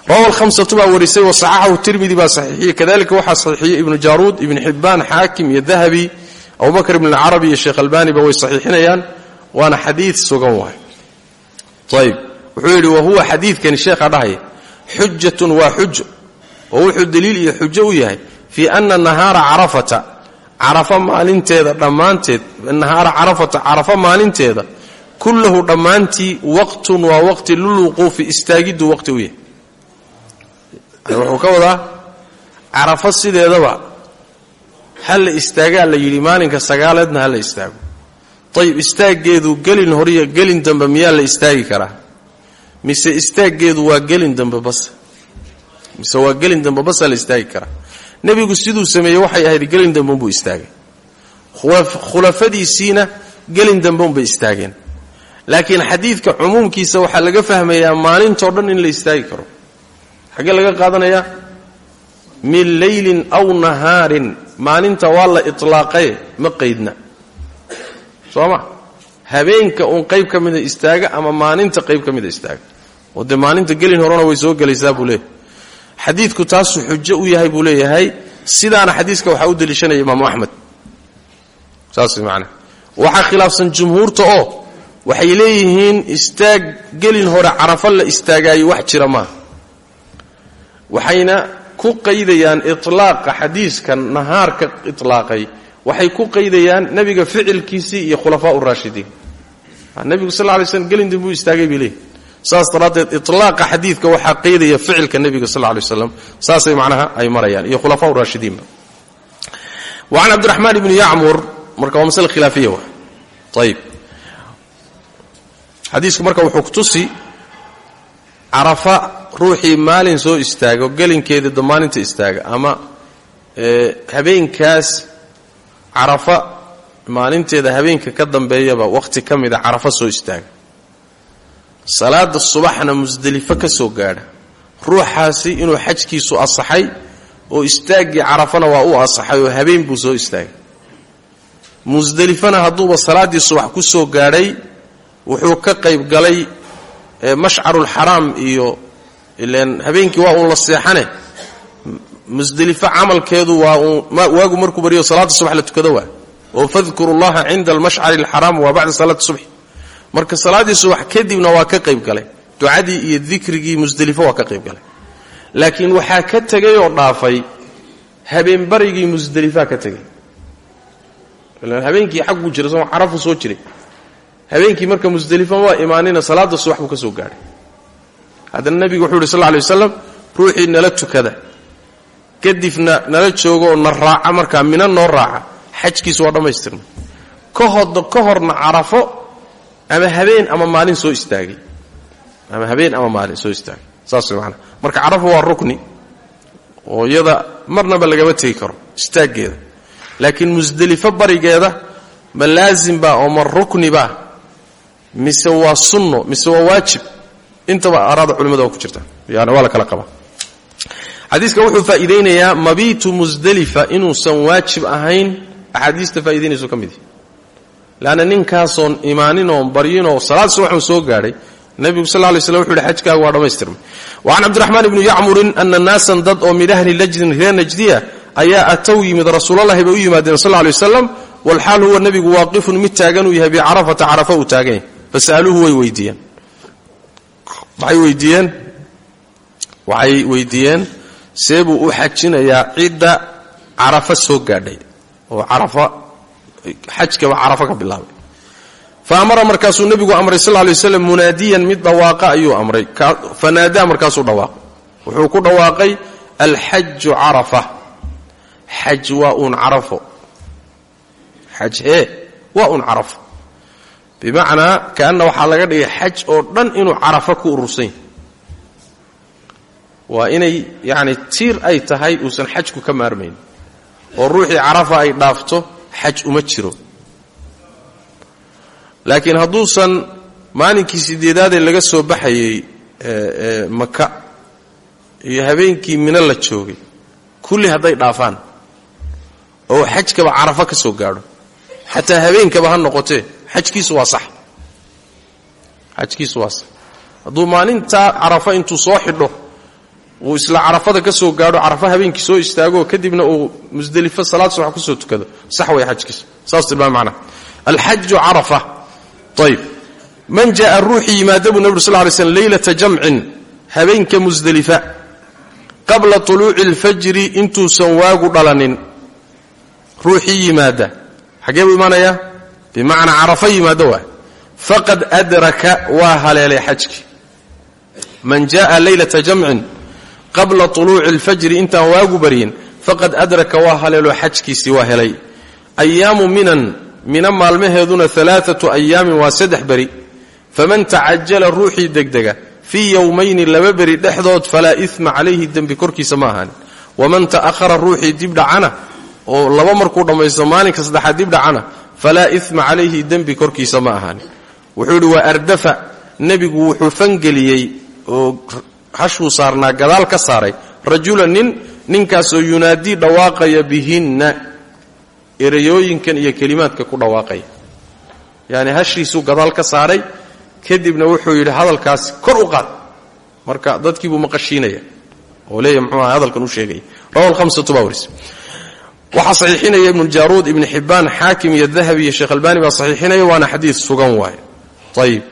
Rawa alhamsatu baa warisay wasaxaxahu tirmidi baa saxiixiyey. Kadalika waxaa saxiixiyey ibnu jaaruud ibnu xibbaan xaakim iyo dahabi abubakr ibn alcarabi iyo sheekh albaaniba way saxiixinayaan waana xadiid sugan waay. Ayb wuxuu yidhi wahuwa xadiidkani sheekha dhahaya xujatun waa xujo oo wuxuu daliil iyo xujo u yahay. Fii ana nahaara carafata carafa maalinteeda dhammaanteed nahaara carafata carafa maalinteeda kullahu dhammaantii waqtun waa waqti lilwuquufi istaagiddu waqti u yahay. Wuxuu ka wadaa carafo sideedaba ha la istaagaa la yidhi maalinka sagaaleedna ha la la istaagi karaa mise istaaggeedu waa gelin dambe bas. Mise waa gelin dambe basaa la istaagi karaa nebigu siduu sameeyey waxay ahayd gelin dambe unbuu istaagay. Khulafadiisiina gelin dambe unbay istaageen. Laakiin xadiidka cumuumkiisa waxaa laga fahmayaa maalintoo dhan in la istaagi karo. Xaggee laga qaadanayaa min leylin aw nahaarin. Maalinta waa la itlaaqaye ma qaydna. Soo ma? Habeenka uun qayb ka mida istaaga ama maalinta qayb ka mida istaaga oo dee maalinta gelin horena way soo gelaysaa buu leeyahay. Xadiidku taasuu xujo u yahay buu leeyahay. Sidaana xadiiska waxaa u deliishanaya imaamu axmed saas macnaa. Waxaa khilaafsan jumhuurta oo waxay leeyihiin istaag gelin hore carafo la istaagaayo wax jira maaha waxayna ku qaydayaan itlaaqa xadiiska nahaarka itlaaqay waxay ku qaydayaan nebiga ficilkiisii iyo khulafaa raashidiin. Nebigu sal lay slm gelindin buu istaagay bay leeyihiin saas daraaddeed itlaaqa xadiidka waxaa qaydaya ficilka nebiga sal lay waslam saasay macnaha ay marayaan iyo khulafaa raashidiinba. Wa can cabdiraxmaan ibni yacmur marka waa masale khilaafiya wa ayib xadiisku marka wuxuu kutusi carafa ruuxii maalin soo istaago gelinkeedii damaaninta istaaga ama habeenkaas carafa maalinteeda habeenka ka dambeeyaba wakhti ka mida carafa soo istaaga salaada subaxna musdelifo ka soo gaadha. Ruuxaasi inuu xajkiisu asaxay oo istaaggii carafana waa u asaxay oo habeen buu soo istaagay. Musdelifana hadduuba salaaddii subax ku soo gaadhay wuxuu ka qayb galay mashcarulxaraam iyo ilan habeenkii waa uun la seexane. Musdelifo camalkeedu waa uun waagu markuu baryo salaadda subax la tukado waa. Oo fadkuru llaha cinda almashcari alxaraam waa bacda salaati subxi marka salaaddii subax kadibna waa ka qayb galay. Ducadii iyo dikrigii musdelifo waa ka qayb galay. Laakiin waxaa ka tegay oo dhaafay habeenbarigii musdelifaa ka tegay. Habeenkii xagguu jira soo carafu soo jiray. Habeenkii marka musdelifo waa imaanina salaada subax buu ka soo gaadhay. Haddana nebigu wuxuu yidhi sal lay waslam ruuxii nala tukada. Kadibna nala jooga oo na raaca markaa mina noo raaca. Xajkiisu waa dhammaystirma ka horna carafo ama habeen ama maalin soo istaagay. Ama habeen ama maalin soo istaagay. Saas way marka carafo waa rukni oo iyada marnaba lagama tegi karo istaaggeeda. Laakiin musdelifo barigeeda ma laazim baa oo ma rukni baa mise waa sunno mise waa waajib intaba araada culimada ku jirta. Yani waa la kala qabaa xadiiska wuxuu faa'iidaynayaa mabiitu musdelifa inuusan waajib ahayn axaadiista faa'idaynayso ka leanna ninkaasoon imaaninoo baryinoo salaad subaxuu soo gaadhay nebigu sal lay slam wuxu yidhi xajkaaga waa dhammaystirmay wa can cabdiraxmaan ibni yacmurin ana naasan dad oo min ahli najdin reer najdiya ayaa atow yimid rasuulallahi bay u yimaadeen sal lay wasalam walxaal huwa nebigu waaqifun mid taagan uu yahay bicarafata carafa uu taagan yahay way weydiiyeen. Waxay weydiiyeen waxay weydiiyeen see buu u xajinayaa cidda carafa soo gaadhay oo carafa xajkaba carafa ka bilaabay. Fa amara markaasuu nebigu amray sal lay waslam munaadiyan mid dhawaaqa ayuu amray. Fanaadaa markaasuu dhawaaqay. Wuxuu ku dhawaaqay alxaju carafa. Xaj waa uun carafo. Xaj hee waa uun carafo. Bimacnaa kaanna waxaa laga dhigay xaj oo dhan inuu carafa ku urursan yahay. Waa inay yacni tiir ay tahay uusan xajku ka maarmayn. Oo ruuxii carafa ay dhaafto xaj uma jiro. Laakiin hadduusan maalinkii sideedaadee laga soo baxayey maka iyo habeenkii mino la joogay kulli hadday dhaafaan. Oo xajkaba carafa ka soo gaadho. Xataa habeenkaba ha noqotee xajkiisu waa sax. Xajkiisu waa sax. Hadduu maalintaa carafa intuu soo xidho uu isla carafada ka soo gaadho carafa habeenkii soo istaago kadibna uu musdelifo salaad subax ku soo tukado sax way xajkiisu saas tilmaam macnaha alxaju carafa. Ayib man ja'a ruuxii yimaada buu nebi ur sal lay slm leylata jamcin habeenka musdelifa qabla tuluuci alfajri intuusan waagu dhalanin. Ruuxii yimaada. Xaggee buu imaanayaa? Bimacnaa carafa yimaado faqad adraka waa haleelay xajkii man ja'a leylata jamcin qabla tuluuci alfajri intaan waagu baryin faqad adraka waa haleelo xajkiisii waa helay. Ayaamu minan mina maalmaheeduna alaaatu ayaamin waa saddex beri. Faman tacajala ruuxii degdega fii yowmayni laba beri dhexdood falaa ima calayhi dembi korkiisa ma ahaanin waman ta'ahara ruuxii dibdhacana oo laba markuu dhammaysto maalinka saddexaad dibdhacana falaa ima calayhi dembi korkiisa ma ahaanin wuxuu idhi waa ardafa nebigu wuxuu fangeliyey oo hashuu saarnaa gadaal ka saaray rajula nin ninkaasoo yunaadii dhawaaqaya bihinna erayooyinkan iyo kelimaadka ku dhawaaqaya. Yacni hashiisuu gadaal ka saaray kadibna wuxuu yidhi hadalkaasi kor u qaad. Marka dadkiibuu maqashiinaya oo leeya mxuu aha hadalkan u sheegaya rawa alhamsatu baa waris. Saxiixinaya ibnu jaaruud ibni xibbaan xaakim iyo dahabi iyo sheekh albaani baa saxiixinaya waana xadiid sugan waaye ayib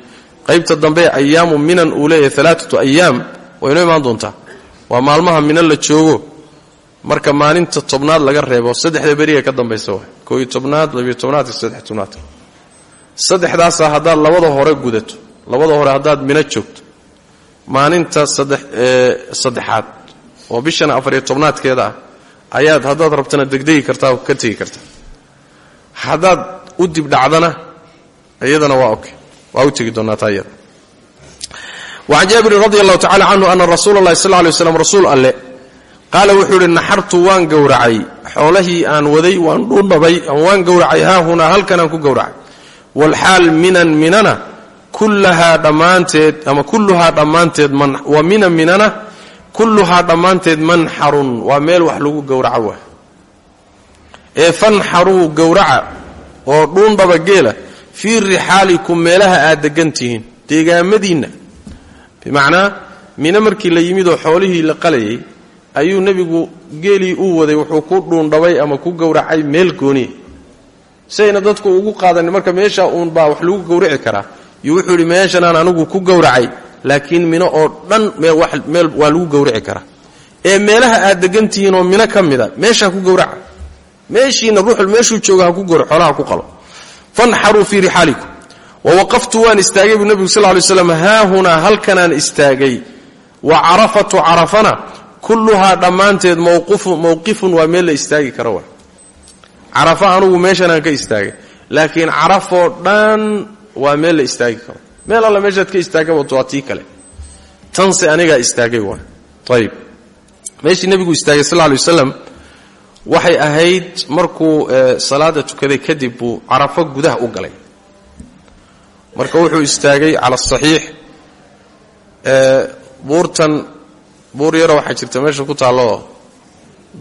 qaybta dambe ayaamu minan uu leeyahay alaaatu ayaam way inoo imaan doontaa. Waa maalmaha minan la joogo. Marka maalinta tobnaad laga reebo saddexda beriga ka dambaysa kooiyo tobnaad labiyo tobnaad iyo saddex tobnaad. Saddexdaasaa haddaad labada hore gudato labada hore haddaad mino joogto maalinta saddexaad oo bishana afariyo tobnaadkeeda ah ayaad haddaad rabtana degdegi kartaa ka tegi kartaa. Haddaad u dibdhacdana iyadana waa ok waa u tegi doonaa taa iyada wacan jaabirin radi allahu tacala canhu ana rasuula allahi sal ly waslam rasuul alle qaala wuxuu idhi naxartu waan gowracay xoolahii aan waday waan dhuundhabay waan gowracay haahunaa halkanaan ku gowracay walxaal minan minana kullahaa dhammaanteed ama kulluhaa dhammaanteed wa minan minana kulluhaa dhammaanteed manxarun waa meel wax lagu gowraco waa ee fanxaruu gowraca oo dhuundhaba geela fii rixaalikum meelaha aad degan tihiin deegaamadiinna bimacnaa mino markii la yimid oo xoolihii la qalayay ayuu nebigu geelii uu waday wuxuu ku dhuundhabay ama ku gowracay meel gooniya sayna dadku ugu qaadanin marka meeshaa uun baa wax lagu gowraci karaa. Iyo wuxuu yidhi meeshanaan anigu ku gowracay laakiin mino oo dhan meel waa lagu gowraci karaa. Ee meelaha aad degan tihiin oo mino ka mida meeshaa ku gowraca. Meeshiina ruuxul meeshuu jooga ku gowra xoolaha ku qalo. Fanxaruu fii rixaalikum wa waqaftu waan istaagay buu nebigu sal ly slam haahunaa halkanaan istaagay. Wa carafatu carafana kulluhaa dhammaanteed mowqifun waa meel la istaagi karo wa. Carafa anugu meeshanaan ka istaagay laakiin carafoo dhan waa meel la istaagi karo. Meel alla meeshaad ka istaagabato waa tii kale. Tanse anigaa istaagay waa ayib meeshii nebigu istaagay sal lay wasalam waxay ahayd markuu salaada tukaday kadib buu carafo gudaha u galay marka wuxuu istaagay cala asaxiix buurtan buur yaroo waxaa jirta meesha ku taalloo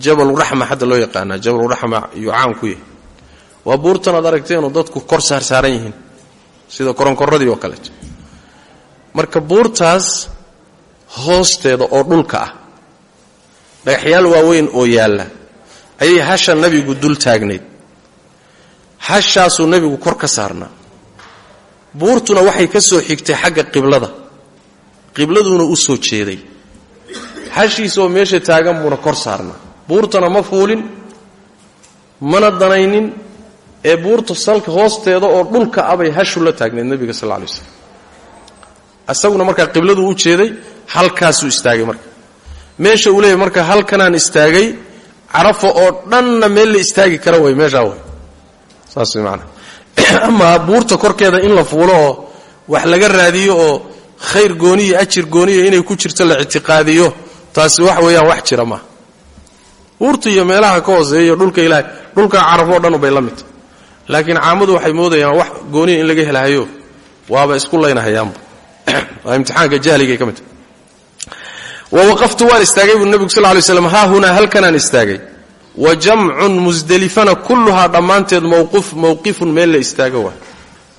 jabaluraxma hadda loo yaqaanaa jabaluraxma iyuu caam ku yahay. Waa buurtan aad aragteenoo dadku kor saarsaaran yihiin sida koronkoradii oo kaleeto marka buurtaas hoosteeda oo dhulka ah dhagaxyaal waaweyn oo yaalla ayay hasha nebigu dul taagnayd. Hashaasuu nebigu kor ka saarnaa buurtuna waxay ka soo xigtay xagga qiblada. Qibladuuna u soo jeeday. Hashiisaoo meesha taagan buuna kor saarnaa. Buurtana ma fuulin mana danaynin ee buurta salka hoosteeda oo dhulka abay hashu la taagnayd nebiga sal lay slam isaguna markaa qibladuu u jeeday halkaasuu istaagay marka. Meesha uu leeyahy marka halkanaan istaagay carafa oo dhanna meel la istaagi kara way meeshaa way. Saas way amaa buurta korkeeda in la fuulo oo wax laga raadiyo oo khayr gooniya ajir gooniya inay ku jirto la ictiqaadiyo. Taasi wax weeyaan wax jira maaha buurta iyo meelaha ka hooseeyo dhulka ilaahay dhulka carafo o dhan bay la midta laakiin caamadu waxay moodayaan wax gooniya in laga helahayo waaba isku laynahayaanba waa imtixaanka jahligay ka mid. Tahay wa waqaftu waan istaagay buu nebigu sal lay slam haa hunaa halkanaan istaagay wa jamcun musdelifana kulluhaa dhammaanteed mowqifun meel la istaago waa.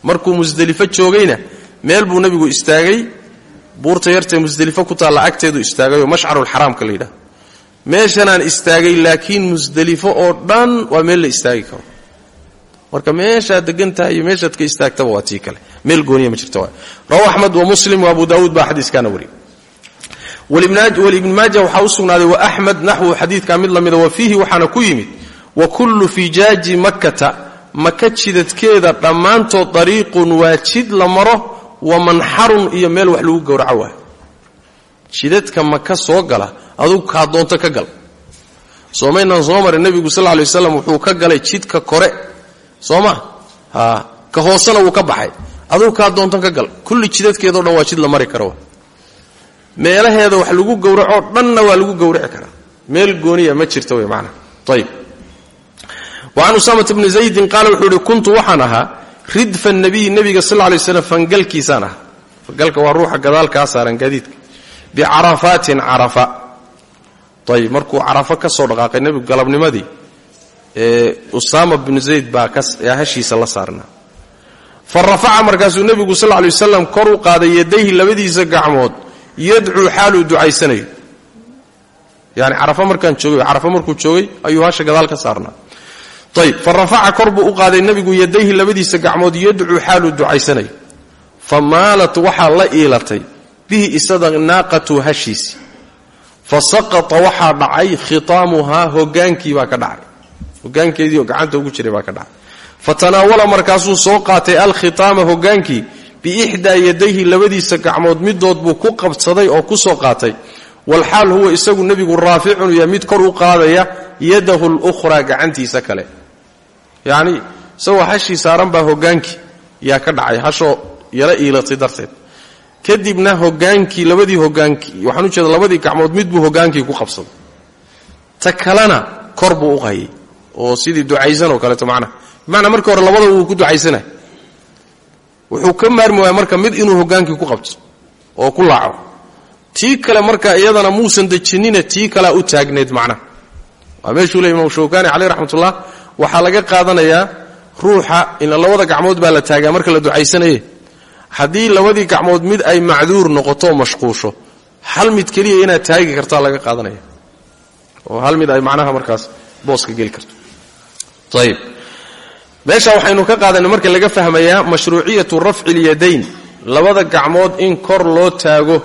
Markuu musdelifo joogayna meel buu nebigu istaagay buurta yartae musdelifo ku taalla agteedu istaagayoo mashcarulxaraamka la yidhaha meeshanaan istaagay laakiin musdelifo oo dhan waa meel la istaagi karo. Marka meeshaad degan tahay iyo meeshaad ka istaagtaba waa tii kale. Meel gooniya ma jirta rawahu axmed wa muslim wa abu daawuud baa xadiiskaana wariyay walibni maaja waxaa u sugnaaday wa axmed naxwu xadiidkaa mid lamida wa fiihi waxaana ku yimid wa kullu fijaaji makkata maka jidadkeeda dhammaantood dariiqun waa jid la maro wa manxarun iyo meel wax lagu gowraco waay jidadka maka soo gala adugu kaa doonto ka gal. Soomaynaan soo marin nebigu sal ly waslam wuxuu ka galay jidka kore. Soo ma ka hoosena wuu ka baxay. Adugu kaa doonto ka gal. Kulli jidadkeedao dhan waa jid la mari karo meelaheeda wax lagu gowracoo dhanna waa lagu gowraci karaa. Meel gooniya ma jirta wey maanaa ayib wa can usaamata bni zaydin qaala wuxuu kuntu waxaan ahaa ridfa nabiyi nebiga sal lay slam fangalkiisaan fangalka waa ruuxa gadaalkaa saaran gaadiidka. Bicarafaatin carafa. Ayib markuu carafo ka soo dhaqaaqay nebigu galabnimadii usaama bnu zayd baa hashiisa la saarnaa. Fa rafaca markaasuu nebigu sal lay wasalam kor u qaaday yadayhi labadiisa gacmood yadcuu xaaluu ducaysanayo yani carafo markaan joogay carafo markuu joogay ayuu hasha gadaal ka saarnaa. Ayib fa rafaca kor buu u qaaday nebigu yadayhi labadiisa gacmood yadcuu xaaluu ducaysanayo fa maalat waxaa la iilatay bihi isaga naaqatu hashiisi. Fa saqata waxaa dhacay khitaamuhaa hogaankiibaa ka dhacay. Hogaankeediioo gacanta ugu jiray baa ka dhacay. Fa tanaawala markaasuu soo qaatay alkhitaama hogaankii biixdaa yadayhi labadiisa gacmood midood buu ku qabsaday oo ku soo qaatay. Walxaal huwa isagu nebigu raaficun ya mid kor u qaadaya yadahu lukhraa gacantiisa kale. Yacni isagoo hashii saaran baa hogaankii yaa ka dhacay hashoo yala iilatay darteed. Kadibna hogaankii labadii hogaankii waxaan ujeeda labadii gacmood mid buu hogaankii ku qabsaday. Ta kalena u hayay oo sidii ducaysan oo kaleeto macnaha bimacnaa markii hore labadaba wuu ku ducaysanay wuxuu ka maarmi waaya marka mid inuu hogaankii ku qabto oo ku laaco tii kale marka iyadana muusan dejinina tii kalea u taagneed macnaha waa meeshuu leey imaam shawkani caleyh raxmatullah waxaa laga qaadanayaa ruuxa ina labada gacmood baa la taagaa marka la ducaysanaye haddii labadii gacmood mid ay macduur noqoto mashquusho hal mid keliya inaad taagi kartaa laga qaadanaya. Oo hal mid ay macnaha markaas booska geli karto. Ayib meesha waxaynu ka qaadanay marka laga fahmayaa mashruuciyatu rafci lyadayn labada gacmood in kor loo taago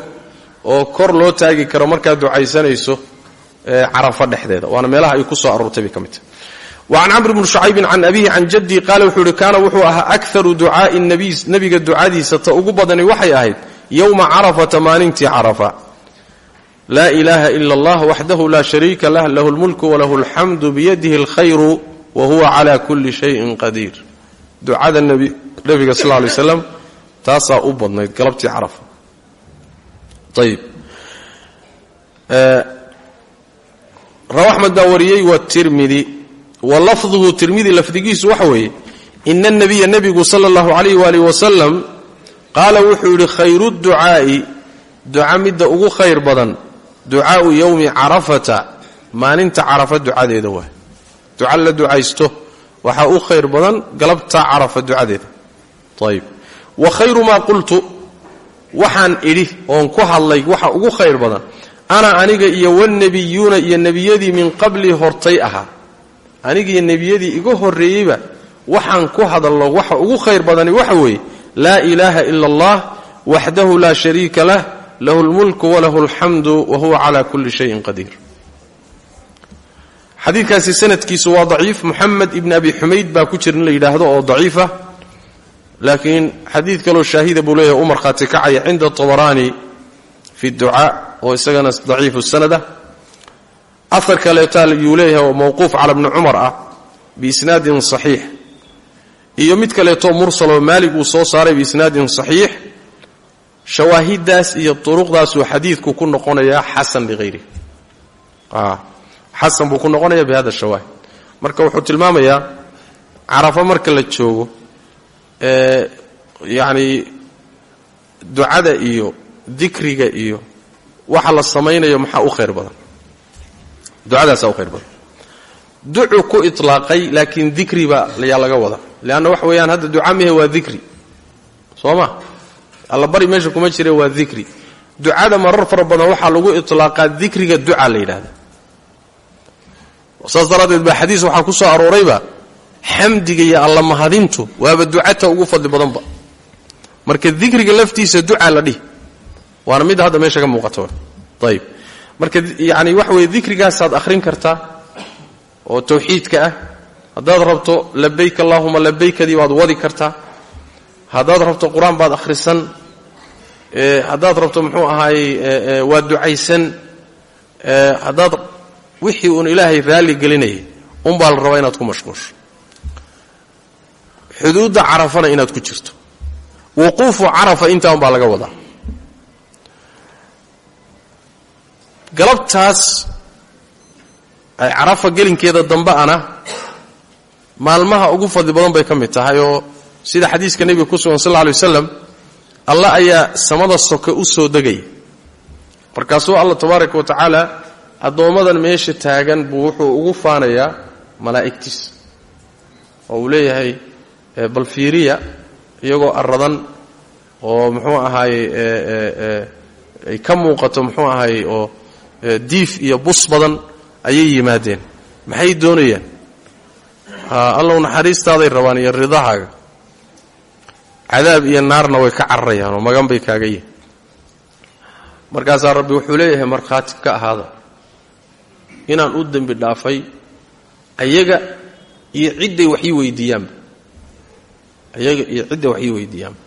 oo kor loo taagi karo markaad ducaysanayso carafo dhexdeeda. Waana meelaha ay ku soo aroortay ka mid tahay. Wacan camr bni shucaybin can abihi can jaddii qaala wuxuu ihi kaana wuxuu ahaa akaru ducaai nebiga ducadiisa ta ugu badani waxay ahayd yowma carafata maalintii carafa. Laa ilaaha ila allah waxdahu laa shariika lah lahu lmulku walahu alxamdu biyadihi alkhayru wa huwa cala kulli shayin qadiir. Ducada nebiga sal lay slam taasaa u badnayd galabtii carafa. Ayib raw axmed baa wariyey watirmidi wa lafduhu tirmidi lafdigiisu waxa weeye ina anabiya nebigu sala allahu calayh waalih wasalam qaala wuxuu yidhi khayru ducaa'i. Duca midda ugu khayr badan ducaau yowmi carafata maalinta carafa ducadeeda waa duca la ducaysto waxaa u khayr badan galabta carafa ducadeeda. Ayib wa khayru maa qultu waxaan idhi oon ku hadlay waxa ugu khayr badan ana aniga iyo wanebiyuuna iyo nebiyadii min qablii hortay ahaa anigiiyo nebiyadii iga horreeyeyba waxaan ku hadalno waxa ugu khayr badani waxa weeye laa ilaaha ila allah waxdahu laa shariika lah lahu lmulku walahu alxamdu wa huwa cala kulli shayin qadiir xadiidkaasi sanadkiisu waa daciif. Muxamed ibni abi xumayd baa ku jira in la yidhaahdo oo daciifa. Laakiin xadiid kaloo shaahida buu leeyahay u markhaati kacaya cinda tabaraani fi ducaa oo isagana daciifu sanada. Ahar kaleeta yuu leeyahay oo mawquuf cala bni cumar ah biisnaadin saxiix. Iyo mid kaleetoo mursaloo maalig uu soo saaray biisnaadin saxiix. Shawaahidaas iyo turuqdaasuu xadiidku ku noqonayaa xasan lihayrih xasan buu ku noqonaya bihada shawaahid marka wuxuu tilmaamayaa carafo marka la joogo ee yacni ducada iyo dikriga iyo waxa la samaynayo maxaa u khayr badan? Ducadaasaa u khayr badan. Ducu ku itlaaqay laakiin dikri baa yaa laga wada leanna waxa weeyaan hadda duca mehe waa dikri. Soo ma? Alla bari meesha kuma jire waa dikri. Ducada marar fara badan waxaa lagu itlaaqaa dikriga duca la yidhahda saas daraaddeed baa xadiis waxaa ku soo aroorayba xamdiga iyo alla mahadintu waaba ducata ugu fadli badanba. Marka dikriga laftiisa duca la dhihi waana midda hadda meesha ka muuqata ayib marka yani waxa weye dikrigaasaad akhrin kartaa oo tawxiidka ah haddaad rabto labayk allahuma labaykadii baad wadi kartaa haddaad rabto qur'aan baad akhrisan haddaad rabto muxuu ahaayey waad ducaysan wixii uun ilaahay raalli gelinayay unbaa la rabaa inaad ku mashquusho. Xuduudda carafana inaad ku jirto. Wuquufu carafa intaa unbaa laga wadaa. Galabtaas ay carafa gelinkeeda dambe ana maalmaha ugu fadli badan bay ka mid tahay oo sida xadiiska nebiga ku sugan sal lla alay wasalam allah ayaa samada soke u soo degaya markaasuu allah tabaaraka wa tacaala addoommadan meesha taagan buu wuxuu ugu faanayaa malaa'igtiis. Oo uu leeyahay bal fiiriya iyagoo arradan oo muxuu ahaaye ay ka muuqato muxuu ahaaye oo diif iyo bus badan ayay yimaadeen. Maxay doonayaan? Allow naxariistaaday rabaan iyo ridahaaga. Cadaab iyo naarna way ka cararayaan oo magan bay kaaga yihiin markaasaa rabbi wuxuu leeyahay markhaati ka ahaada inaan u dembi dhaafay ayaga iyo cidday wax ii weydiiyaanba ayaga iyo cidday wax ii weydiiyaanba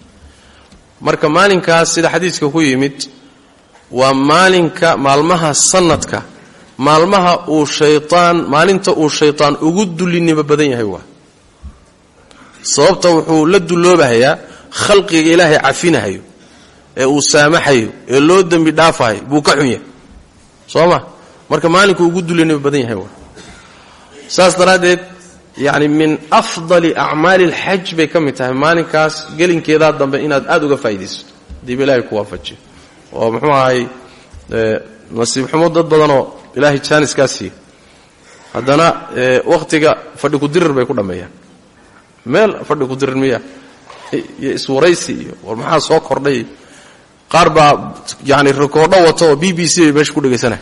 marka maalinkaas sida xadiiska ku yimid waa maalinka maalmaha sanadka maalmaha uu shaytaan maalinta uu shaytaan ugu dullinimo badan yahay waa. Sababta wuxuu la dulloobahayaa khalqiga ilaahay cafinahayo ee uu saamaxayo ee loo dembi dhaafahayo buu ka xun yahay. Soo ma marka maalinku ugu dulinaba badan yahay saas daraaddeed yacni min afdali acmaali alxaj bay ka mid tahay maalinkaas gelinkeedaa dambe inaad aada uga faa'iidaysato diib ilaahay ku waafajiyo oo muxuu ahay nasiib xumo dad badanoo ilaahay jaaniskaa siiya haddana wakhtiga fadhi kudirir bay ku dhammeeyaan meel fadhi kudirir miya. Iyo iswaraysi iyo war maxaa soo kordhay? Qaar baa yani rikoodho wato oo b b c bay meesha ku dhegaysanaya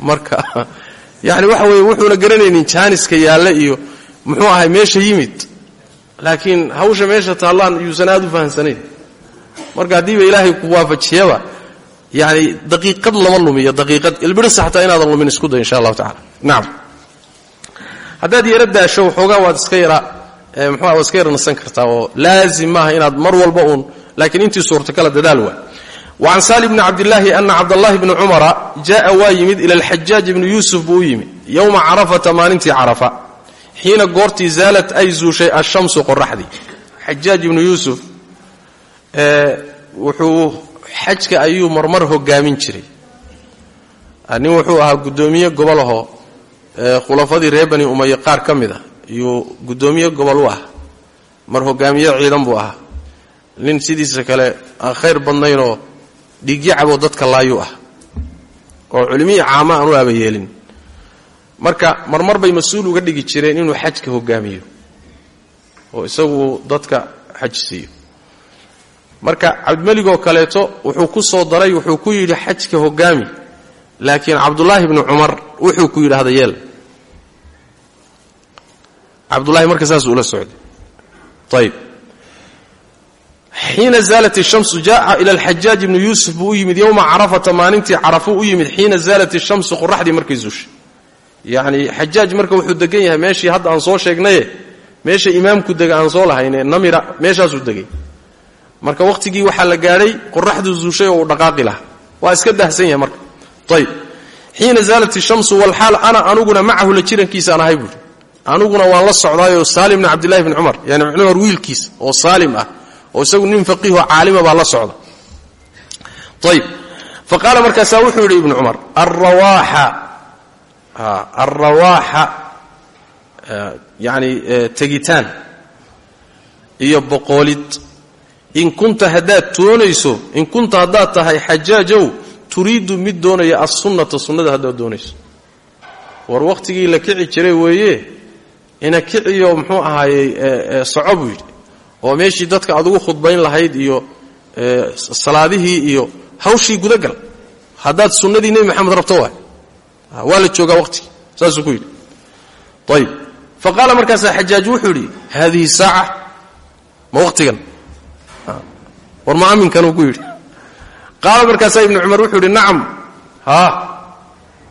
marka yani waxa weeye wuxuuna garanaynin jaaniska yaalla iyo muxuu ahay meesha yimid. Laakiin hawsha meesha taallaan yuusan aad u fahamsanayn. Marka haddiiba ilaahay ku waafajiyaba yani daqiiqad lama lumiyo daqiiqad ilbirisa xataa inaadan lumin isku day insha allahu tacala nacam haddaad yaro daasho waxoogaa waad iska yara mxua waad iska yara nasan kartaa oo laazim maaha inaad mar walba uun laakiin intii suurtakala dadaal waa wacan saali bni cabdillaahi ana cabdallahi bni cumara jaءa waa yimid ila alxajaaj ibni yuusuf buu u yimid yowma carafata maalintii carafa xiina goortii zaalat ay zuushay ashamsu qoraxdii xajaaj ibnu yuusuf wuxuu xajka ayuu marmar hogaamin jiray nin wuxuu ahaa guddoomiye gobolahoo khulafadii reer bani umaya qaar ka mid ah iyuu guddoomiye gobol u ah mar hogaamiye ciidan buu ahaa nin sidiisa kale aan khayr badnaynoo dhiigyacaboo dadka laayuu ah oo culimihii caama aan u aabayeelin marka marmar bay mas'uul uga dhigi jireen inuu xajka hogaamiyo oo isagu dadka xaj siiyo. Marka cabdimeligoo kaleeto wuxuu ku soo daray wuxuu ku yidhi xajka hogaami. Laakiin cabdulaahi bni cumar wuxuu ku yidhaahda yeel. Cabdulahi marka saasuu ula socday. Ayb xiina zaalat ishamsu jaaa ila alxajaaj ibni yuusuf buu u yimid yowma carafata maalintii carafuu u yimid xiina zaalat ishamsu qoraxdii markay zuushay yacni xajaaj marka wuxuu degan yahay meeshii hadda aan soo sheegnaye meesha imaamku dega aan soo lahayne namira meeshaasuu degay. Marka wakhtigii waxaa la gaadhay qoraxduu zuushay oo uu dhaqaaqi lahaa. Waa iska dahsan yahay marka. Ayb xiina zaalat ishamsu walxaal ana anuguna macahu la jirankiisa aan ahay buuri anuguna waan la socdaayoo saalim bni cabdillahi ah oo isagu nin faqiihoo caalima baa la socda. Ayb fa qaala markaasaa wuxuu yidhi ibnu cumar alrawaaxa alrawaaxa yani tegitaan iyo boqoolid. In kunta haddaad toonayso in kunta haddaad tahay xajaajow turiidu mid doonaya assunnata sunnada haddaad doonayso. War wakhtigii la kici jiray weeye ina kiciyo muxuu ahaayey soco buu yidhi oo meeshii dadka aad ugu khudbayn lahayd iyo salaadihii iyo hawshii gudagal haddaad sunnadii nebi maxamed rabto waay. Waa la joogaa wakhtigii saasuu ku yidhi. Ayib fa qaala markaasaa wuxuu yidhi haadihi saaca ma wakhtigan war ma aminkanuu ku yidhi. Qaala markaasaa ibnu cumar wuxuu yidhi nacam. Haa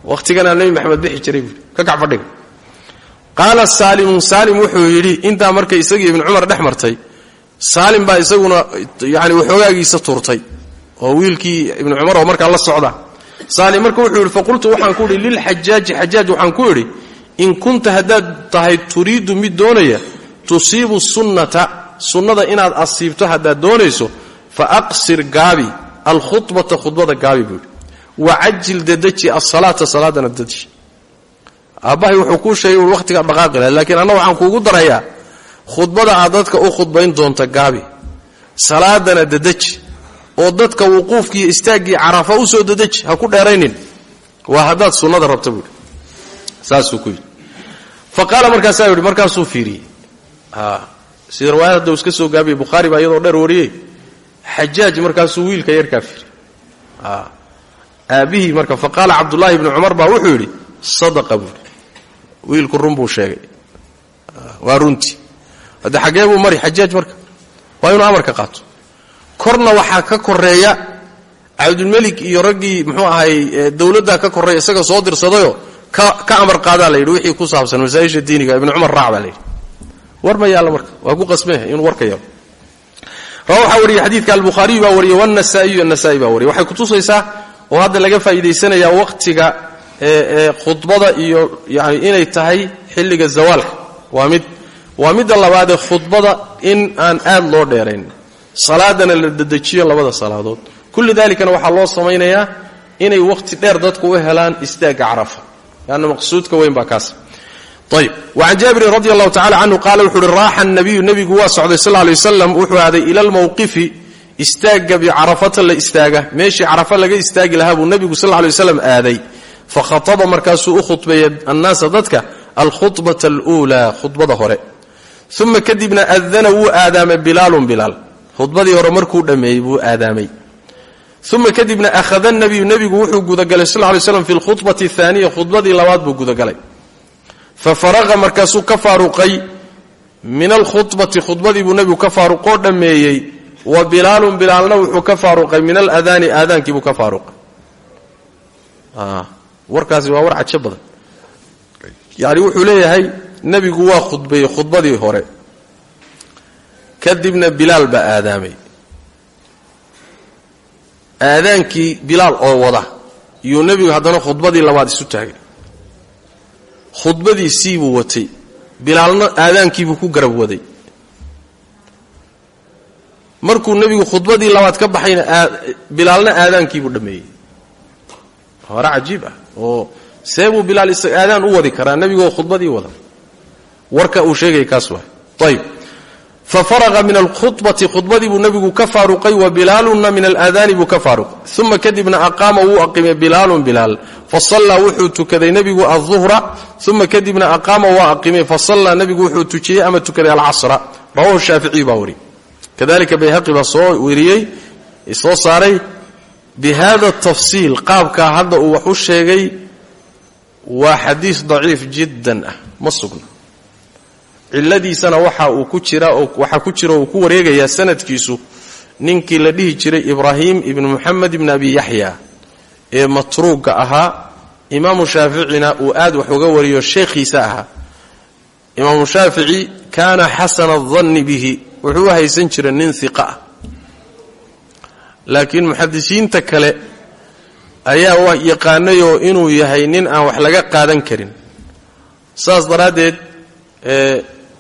wakhtiganaa nebi maxamed bixi jiray ka kac fadhiga qaala saalimun saalim wuxuu yidhi intaa markay isagii ibnu cumar dhex saalim baa isaguna yani waxoogaagiisa turtay oo wiilkii ibnu cumar oo markaa la socda. Saalim marka wuxuu yidhi faqultu waxaan ku idhi lilxajaaji xajaaj waxaan ku idhi in kunta haddaad tahay turiidu mid doonaya tusiibu sunnata sunnada inaad asiibto haddaad doonayso fa aqsir gaabi alkhubata khudbada gaabi buu yidhi. Wacajil dedeji asalaata salaadana dedeji aabbahay wuxuu kuu sheegay uu wakhtigaa dhaqaaqi lahay laakiin anna waxaan kuugu darayaa khudbada aad dadka u khudbayn doonta gaabi. Salaadana dedeji. Oo dadka wuquufkiiyo istaaggii carafa u soo dedeji ha ku dheeraynin. Waa haddaad sunnada rabta buuhi saasuu ku yidhi. Fa markaasaa yidhi markaasuu fiiriyey. Sida riwaayad iska soo gaabiyey bukhaari baa iyadoo dheer wariyey. Xajaaj markaasuu wiilka yarkaa fiiriyey. Aabbihii marka fa cabdullaahi ibni cumar baa wuxuu yidhi sadaqa buuhi wiilku run buu sheegay. Waa runtii hadde xaggee buu mari xajaaj marka. Waa inuu amarka qaato. Korna waxaa ka koreeya cabdulmelik iyo raggii muxuu ahay dowladdaa ka koreeya isaga soo dirsadayoo ka amar qaadaa la yidhi wixii ku saabsan masaa-isha diiniga ibnu cumar raac baa la yidhi war ma yaallo marka waa ku qasmeh inuu warka yeelo waxaa wariyey xadiidka albukhaariyu baa wariyey wannasaa'iyu annasaa'i baa wariyey. Waxay kutusaysaa oo hadda laga faa'iidaysanayaa wakhtiga khudbada iyo yani inay tahay xilliga zawaalka waa mid waa midda labaadee khudbada in aan aad loo dheerayn. Salaadana la dedejiyo labada salaadood. Kulli dalikana waxaa loo samaynayaa inay wakhti dheer dadku u helaan istaagga carafa. Leanna maqsuudka weyn baa kaas. Ayb wacan jaabirin radi allahu tacala canhu qaala wuxu uhi raaxa nabiyu nebigu waa socday sal lay waslam wuxuu aaday ila lmowqifi istaagga bicarafata la istaaga. Meeshii carafa laga istaagi lahaa buu nebigu sal lay waslam aaday. Fakhataba markaasuu u khudbeeyey annaasa dadka alkhubata aluulaa hore uma kadibna adana wuu aadaamay bilaalun bilaal. Khudbadii hore markuu dhammeeyey buu aadaamay. Uma kadibna ahada nabiyu nebigu wuxuu gudagalay sal lay slam fi lkhubati aaniya khudbadii labaad buu gudagalay. Fa faraqa markaasuu ka faaruqay. Min alkhubati khudbadii buu nebigu ka faaruqoo dhammeeyey. Wa bilaalun bilaalna wuxuu ka faaruqay. Min aladaani aadaankiibuu ka faaruqay. Warkaasi waa war cajo badan. Yani wuxuu leeyahay nebigu waa khudbeeyey khudbadii hore. Kadibna bilaal baa aadaamay. Aadaankii bilaal oo wada iyuu nebigu haddana khudbadii labaad isu taagay. Khudbadiisiibuu watay. Bilaalna aadaankiibuu ku garab waday. Markuu nebigu khudbadii labaad ka baxayna bilaalna aadaankiibuu dhammeeyey hore cajiib ah oo see buu bilaal aadaan u wadi karaa nebigoo khudbadii wada warka uu sheegaya kaas waay. Ayb fafaraqa min alkhubati khudbadii buu nebigu ka faaruqay wa bilaaluna min alaadaani buu ka faaruqay. Uma kadibna aqaama wuu aqimay bilaalun bilaal. Fasallaa wuxuu tukaday nebigu aلظuhra uma kadibna aqaama waa aqimay. Fasallaa nebigu wuxuu tujiyey ama tukaday alcasra. Rawahu shaaficiy baa wari. Kadalika bayhaqi baa soo weriyey soo saaray bi hada tafsiil qaabkaa hadda uu wax u sheegay waa xadiis daciif jiddan ah. Ma sugna ciladiisana waxa uu ku jira waxaa ku jira uu ku wareegayaa sanadkiisu ninkii la dhihi jiray ibraahim ibni moxamed ibni abi yaxya ee matruuga ahaa imaamu shaaficina uu aad wax uga wariyo sheekhiisa ahaa. Imaamu shaafici kaana xasana adanni bihi wuxuu haysan jiray nin iqa ah. Laakiin muxadisiinta kale ayaa yaqaanayoo inuu yahay nin aan wax laga qaadan karin. Saas daraaddeed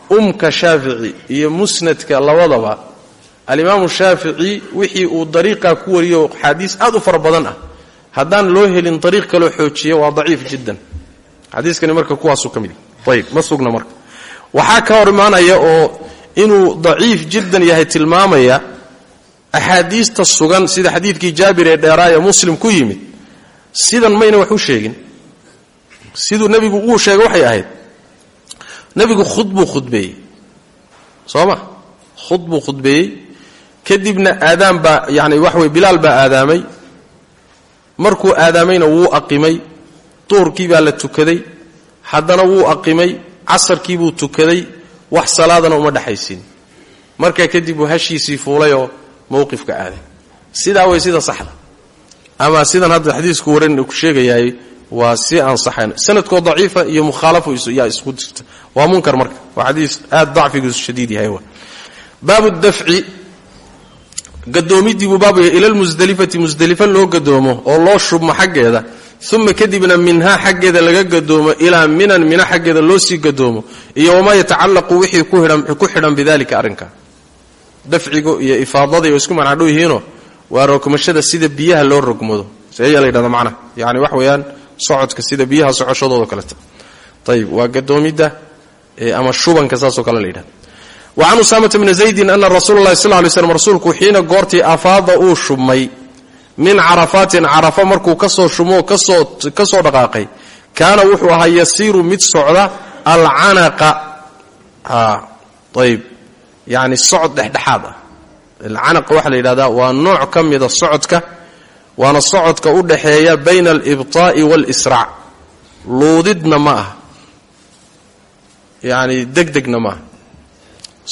umka shaafici iyo musnadka labadaba alimaamu shaafici wixii uu dariiqaa ku wariyo xaadiis aad u fara badan ah. Haddaan loo helin dariiq kaloo xoojiya waa daciif jiddan. Xadiiskani marka kuwaasuu ka mid yahy ayib ma sugna marka. Waxaa ka hor imaanaya oo inuu daciif jiddan yahay tilmaamaya axaadiista sugan sida xadiidkii jaabir ee dheeraaya muslim ku yimid. Sidan mayna wax u sheegin. Siduu nebigu uu sheegay waxay ahayd nebigu khud buu khudbeeyey. Soo ma khud buu khudbeeyey. Kadibna aadaan baa yani waxa weye bilaal baa aadaamay. Markuu aadaamayna wuu aqimay. Duhurkii baa la tukaday. Haddana wuu aqimay. Casarkii buu tukaday. Wax salaadana uma dhexaysin markaa kadib uu hashiisii fuulayoo mowqifka aaday. Sidaa way sida saxda. Ama sidan hadda xadiisku waran ku sheegayahay waa si aan saxayn. Sanadkoo daciifa iyo mukhaalafo yaa isku jirta. Waa munkar marka. Waa xadiis aad dacfigiisu shadiid yahay baabu dafci. Gadoomiddii buu baabu yahay ila lmusdelifati musdelifa loo oo loo shubmo xaggeeda. Uma kadibna minhaa xaggeeda laga gadoomo ilaa minan mina xaggeeda loo sii gadoomo iyo wamaa yatacallaqu wixii ku xidhan bidalika arrinka. Dafcigu iyo ifaadadii isku macnadhow yihiinoo waa rogmashada sida biyaha loo rogmado seeyaa la yidhahda macnaha wax weeyaan socodka sida biyaha socoshadoodo kaleta ayib waa gadoomidda ama shubanka saasoo kale la yidhahda wa can usaamata bni zaydin ana rasuula llahi sal lay slm rasuulku xiina goortii afaada uu shubmay min carafaatin carafa markuu ka soo shumoo ka soo dhaqaaqay kaana wuxuu ahaa yasiiru mid socda alcanaqa. Ayb yani socod dhexdhexaad ah. Alcanaqa waxaa la yidhahdaa waa nooc ka mida socodka waana socodka u dhaxeeya bayna alibtaa'i waalisraac luudidna ma ah yani degdegna ma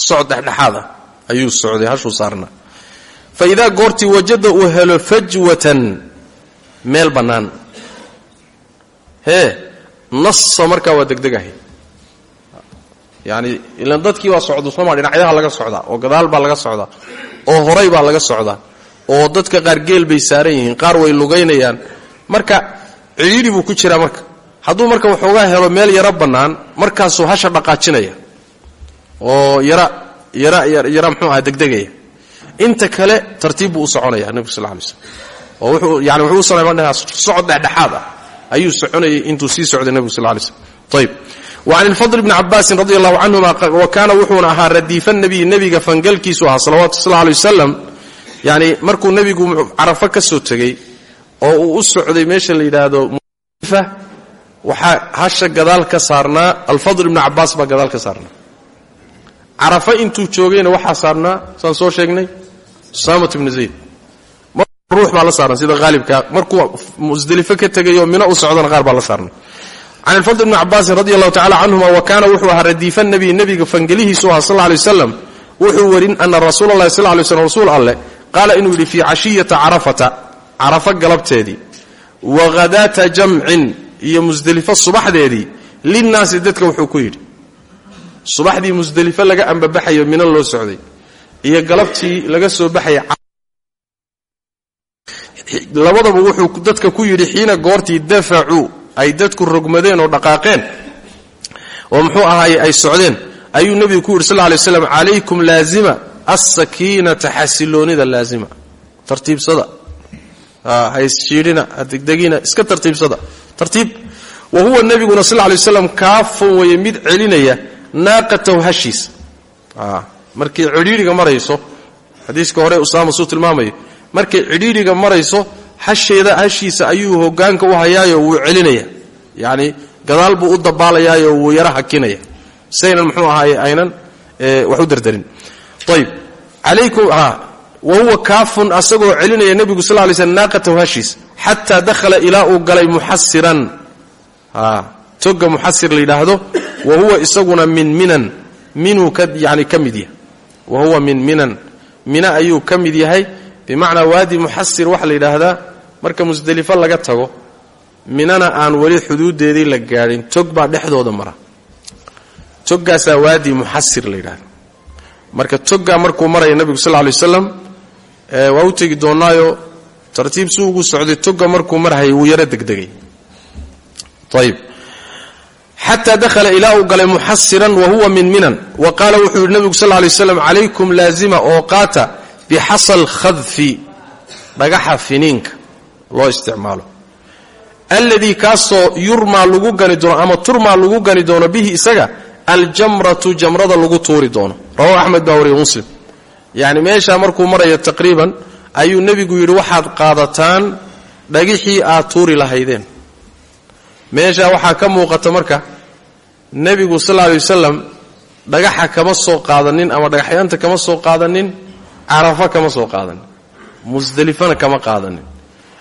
socod dhexdhexaad ah ayuu socday hashuu saarnaa. Fa idaa goortii wajada uu helo fajwatan meel bannaan. Hee nasa markaa waa degdegahay. Yani ilan dadkii waa socda sooma dhinacyaha laga socdaa oo gadaal baa laga socdaa oo horay baa laga socdaa oo dadka qaar geel bay saaran yihiin qaar way lugaynayaan. Marka ciidhi buu ku jiraa marka. Hadduu marka waxoogaa helo meel yaro bannaan markaasuu hasha dhaqaajinaya. Oo yara mxuu aha degdegaya. Inta kale tartiib buu u soconaya nebigu sal lay wuxuu yani wuxuu u dhahaa socod dhexdhexaad ah. Ayuu soconayay intuu sii socday nebigu sal lay slam ayb wa can ilfadl bni cabaasin radi allahu canhuma wa kaana wuxuuna ahaa radiifa nabiyi nebiga fangalkiisu ahaa salawatu sal wasalam yani markuu nebigu carafo ka soo tegey oo uu u socday meesha la yidhaahdo mufa waxaa hasha gadaal ka saarnaa alfadl ibnu cabaas baa gadaal ka saarnaa. Carafa intuu joogayna waxaa saarnaa saan soo sheegnay usaamat ibnu zayd. Ruux baa la saaran sida haalibka markuu musdelifo ka tegayo mino u socdana qaar baa la saarnay can alfadl ibni cabaasin radi allahu tacala canhuma wa kaana wuxuu ahaa radiifa nabiy nebiga fangelihiisu aha sal lay waslam wuxuu werin ana rasuula allahi sal lay slm rasuul qaala inuu yidhi fii cashiyata carafata carafo galabteedii wa hadaata jamcin iyo musdelifo subaxdeedii linnaasi dadka wuxuu ku yidhi. Subaxdii musdelifo laga ambabaxayo mino loo socday iyo galabtii laga soo baxaya labadaba wuxuu dadka ku yidhi xiina goortii dafacuu ay dadku rogmadeen oo dhaqaaqeen oo muxuu ahaaye ay socdeen. Ayuu nebigu ku yidhi sal lay slam calaykum laazima alsakiinata xasiloonida laazima. Tartiibsada. Hayshiidhina degdegina iska tartiibsada. Tartiib wa huwa nebiguna sal lay waslam kaafon weeye mid celinaya naaqatahu hashiisa markay cidhiidhiga marayso xadiiska hore usaama suu tilmaamayo markay cidhiidhiga marayso hasheeda hashiisa ayuu hogaanka u hayaayo wuu celinaya. Yacni gadaal buu u dabaalayaayo wuu yara hakinaya. Saynan muxuu ahaaye aynan wax u dardarin ayb alaykum wa huwa kaafun asagoo celinaya nebigu sal lay slm naaqatahu hashiisa xataa dakhala ilaa uu galay muxasiran toga muxasir la yidhaahdo wa huwa isaguna min minan minuu yani ka mid yahay. Wa huwa min minan mina ayuu ka mid yahay bimacnaa waadi muxasir waxaa la yidhaahdaa marka musdelifo laga tago minana aan weli xuduuddeedii la gaadhin tog baa dhexdooda mara. Toggaasaa waadi muxasir la yidhahda marka toggaa markuu maraya nebigu sal lay waslam waa u tegi doonaayo tartiib suu ugu socday togga markuu marhayay wuu yaro degdegay. Ayb xataa dakhala ilaa uu galay muxasiran wa huwa min minan wa qaala wuxuu nebigu sal lay waslam calaykum laazima oo qaata bixasal khadfi dhagaxa finiinka loo isticmaalo. Alladii kaasoo yurmaa lagu gani doono ama turmaa lagu gani doono bihi isaga aljamratu jamrada lagu tuuri doono rawahu axmed baa wariya muslim. Yacni meeshaa markuu marayo taqriiban ayuu nebigu yidhi waxaad qaadataan dhagixii aad tuuri lahaydeen. Meeshaa waxaa ka muuqata marka nebigu sal alay wasalam dhagaxa kama soo qaadanin ama dhagaxyaanta kama soo qaadanin carafa kama soo qaadanin musdelifana kama qaadanin.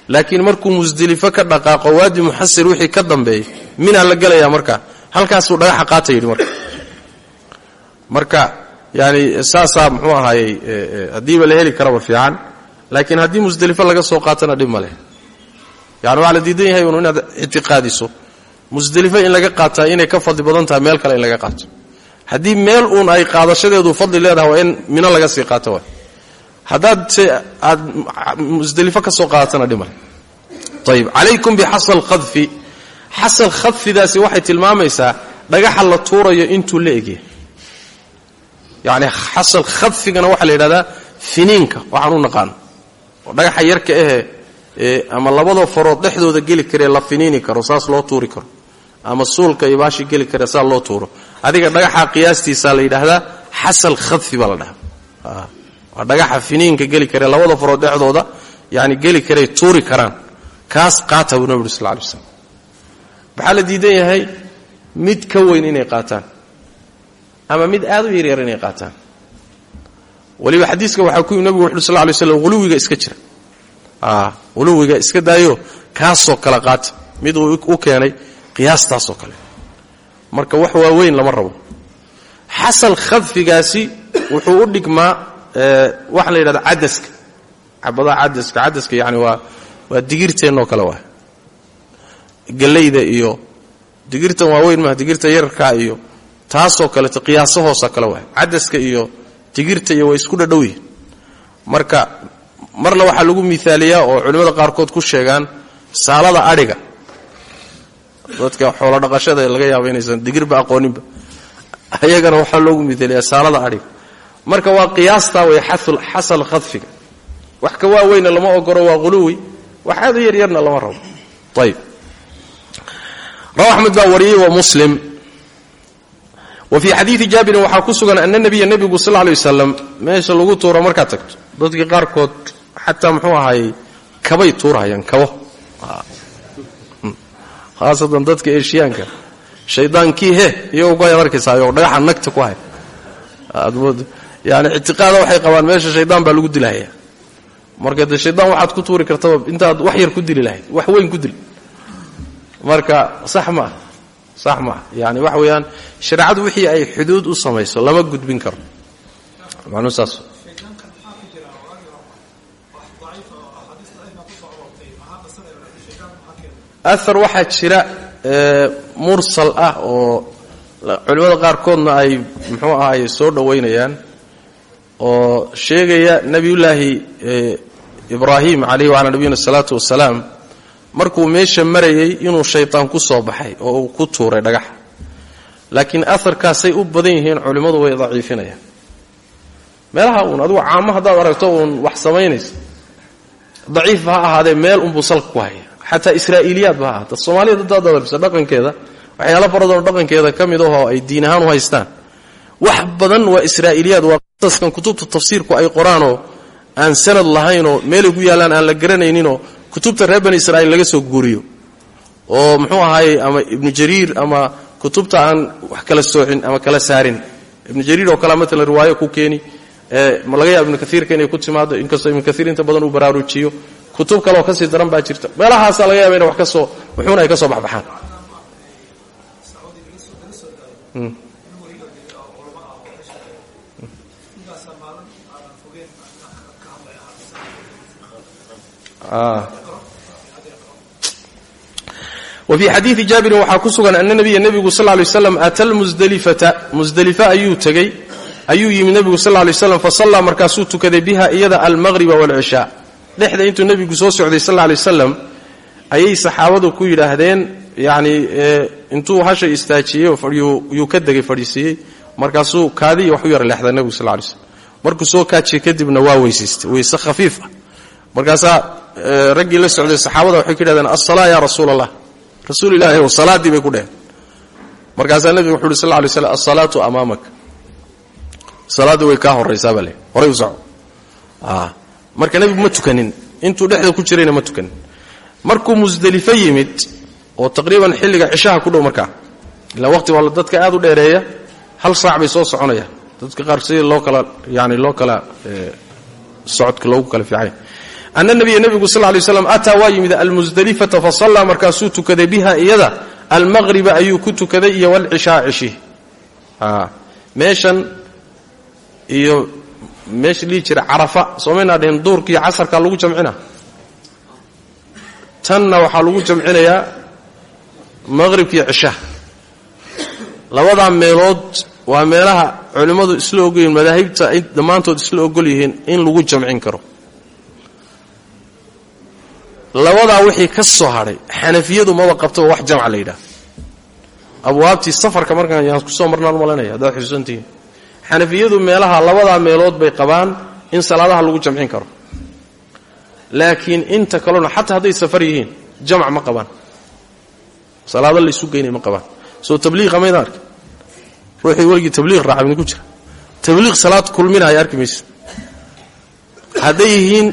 Laakiin markuu musdelifo ka dhaqaaqo waadi muxasir wixii ka dambeeyay minaa la gelayaa marka halkaasuu dhagaxa qaata yidhi marka. Marka yani saasaa muxuu ahaayey haddiiba la heli karaba fiican laakiin haddii musdelifo laga soo qaatana dhib ma leh. Yani waxaa la diidan yahay unu inaad ictiqaadiso. Musdelifo in laga qaataa inay ka fadli badan tahay meel kale in laga qaato. Haddii meel uun ay qaadashadeedu fadli leedahay waa in mino laga sii qaato waay. Haddaad se aad ka soo qaadatana dhib male ayib calaykum bixasal khadfi. Xasal khadfidaasi waxay tilmaamaysaa dhagaxa la tuurayo intuu la egyahay yacni xasal khadfigana waxaa la yidhahdaa finiinka waxaan u naqaano oo dhagaxa yarka ahee ee ama labadoo farood dhexdooda geli karee la finiini karo saas loo tuuri karo. Ama suulka iyo geli kare saa loo tuuro. Adiga dhagaxa qiyaastiisaa la yidhaahdaa xasal khadfi baa la dhahaa. Waa dhagaxa finiinka geli karee labada farood dhexdooda yani geli karey tuuri karaan. Kaas qaata buu nabi uri sal lay slam waxaa la diidan yahay? Mid ka weyn inay qaataan ama mid aad u yaryar inay qaataan. Waliba xadiiska waxaa ku yimi nabigu wuxu sal lay slam iska jira. Huluwiga iska daayo kaasoo kale qaata mid uu u keenay qiyaastaasoo kale. Marka wax waaweyn lama rabo. Xasal khadfigaasi wuxuu u dhigmaa waxa la yidhahda cadaska. Cabadaha cadaska cadaska yani waa waa digirteennoo kale waa. Gallayda iyo digirtan waaweyn maaha digirta yararkaa iyo taasoo kaleeto qiyaasahoosa kale waa cadaska iyo digirta iyo way isku dhadhow yihiin marka marna waxaa lagu miaaliyaa oo culimmada qaarkood ku sheegaan saalada adhiga. Dadka xoolo dhaqashada laga yaaba inaysan digirba aqooninba ayagana waxaa loogu mideeliyaa saalada adhiga. Marka waa qiyaastaa way xasal khadfiga wax ka waaweyna lama ogoro waa quluwi. Wax aad u yaryarna lama rabo. Ayb rawa axmed wa muslim wa fii xadiidi jaabirin waxaa ku sugan ana nabiya nebigu sal lay wasalam meesha lagu tuuro markaad tagto. Dadkii qaarkood xataa muxuu ahaayey kabay tuurahayaan kabo. Khaasatan dadka eshiyaanka shaydaankii he iyagoo kuhayaad arkaysaayoo dhagaxa nagta ku haya. Yani ictiqaada waxay qabaan meesha shaydaan baa lagu dilahaya marka dee shaydaan waxaad ku tuuri kartaba intaad wax yar ku dili wax weyn ku dil marka sax ah sax ma ah yani waxa weeyaan shareecadu wixii ay xuduud u samayso lama gudbin karo macnuu saas aar waxaa jira mursal ah oo culimmada qaarkoodna ay muxuu ahaay soo dhowaynayaan oo sheegaya nebiyullaahi ibraahim calayhi wacalaa nabiyina asalaatu wasalaam markuu meesha marayay inuu shaydaan ku soo baxay oo uu ku tuuray dhagaxa laakiin aharkaasay u badan yihiin culimmadu way daciifinayaan. Meelaha uun adigu caamo haddaad aragto uun wax samaynaysa. Daciif ha ahaadee meel unbuu salka ku haya xataa israa'iiliyaad ba ha ahaata soomaaliyad haddaad adarsa dhaqankeeda waxyaala faradoon dhaqankeeda ka mid ahoo ay diin ahaan u haystaan. Wax badan waa israa'iiliyaad waa qisaskan kutubta tafsiirku ay qoraanoo aan sanad lahaynoo meelay ku yaallaan aan la garanayninoo kutubta reer bani israa'iil laga soo guuriyo. Oo muxuu ahaayey ama ibnu jariir ama kutubta aan wax kala soocin ama kala saarin. Ibnu jariir oo kale maalan riwaayo ku keeni laga yaaba ibnu kaiirka inay ku timaado inkastoo ibnu kaiir inta badan uu baraarujiyo. Kutub kaleoo ka sii daran baa jirta. Meelahaasaa laga yaaba ina wax ka soo wuxuuna ay ka soo baxbaxaan wa fii xadiidi jaabirin waxaa ku sugan ana nabiya nebigu sal lay slam ata lmusdelifata musdelifa ayuu tegey ayuu yimid nebigu sal lay slam fasallaa markaasuu tukaday biha iyada almaqriba waalcishaa dhexda intuu nebigu soo socday sal lay wasalam ayay saxaabadu ku yidhaahdeen yacnii intuu hasha istaajiyey yuu ka degay fadhiisiiyey markaasuu kaadiiyo wax u yar leexda nebigu sal lay slam markuu soo kaajiyey kadibna waa weysaystay weyse khafiif ah. Markaasaa raggii la socday saxaabada waxay ku yidhahdeen assalaa yaa rasuula allah rasuul ilahi ow salaaddii bay ku dheheen markaasaa nebigu wuxu uhi sal lla lay slam assalaatu amaamaka salaadda way kaa horraysaa baa le horay u soco marka nebigu ma tukanin intuu dhexda ku jirayna ma tukanin. Markuu musdelifo yimid oo taqriiban xilliga cishaha ku dhow markaa ilaa waqti waa dadka aad u dheereeya hal bay soo soconayaan. Dadka ana nabiya nebigu sal lay slam ataa waa yimid almusdelifata fasallaa markaasuu tukaday biha iyada. Almaqriba ayuu ku tukaday iyo walcishaa cishi. Meeshan iyo meesha dhihi jira carafa. Soomaynaa dhihin duurkiiyo casarkaa lagu jamcina? Tanna waxaa lagu jamcinayaa maqhribkiiyo cishaha labadaa meelood waa meelaha culimmadu isla ogolyihin madaahibta dhammaantood isla ogol yihiin in lagu jamcin karo labadaa wixii ka soo hadhay xanafiyadu maba qabtaba wax jamca la yidhaah. Safarka markaan ku soo marnaan malanaya haddaad xusuusantihiin. Xanafiyadu meelaha labadaa meelood bay qabaan in salaadaha lagu jamcin karo. Laakiin inta kalena xataa hadday safar yihiin jamc ma qabaan. Salaado laysu geynay ma qabaan. Soo tabliiqa mayda arki ruuxii weligii tabliiq raaca midinku jira. Tabliiq salaad kulminaya arki maysa hadday yihiin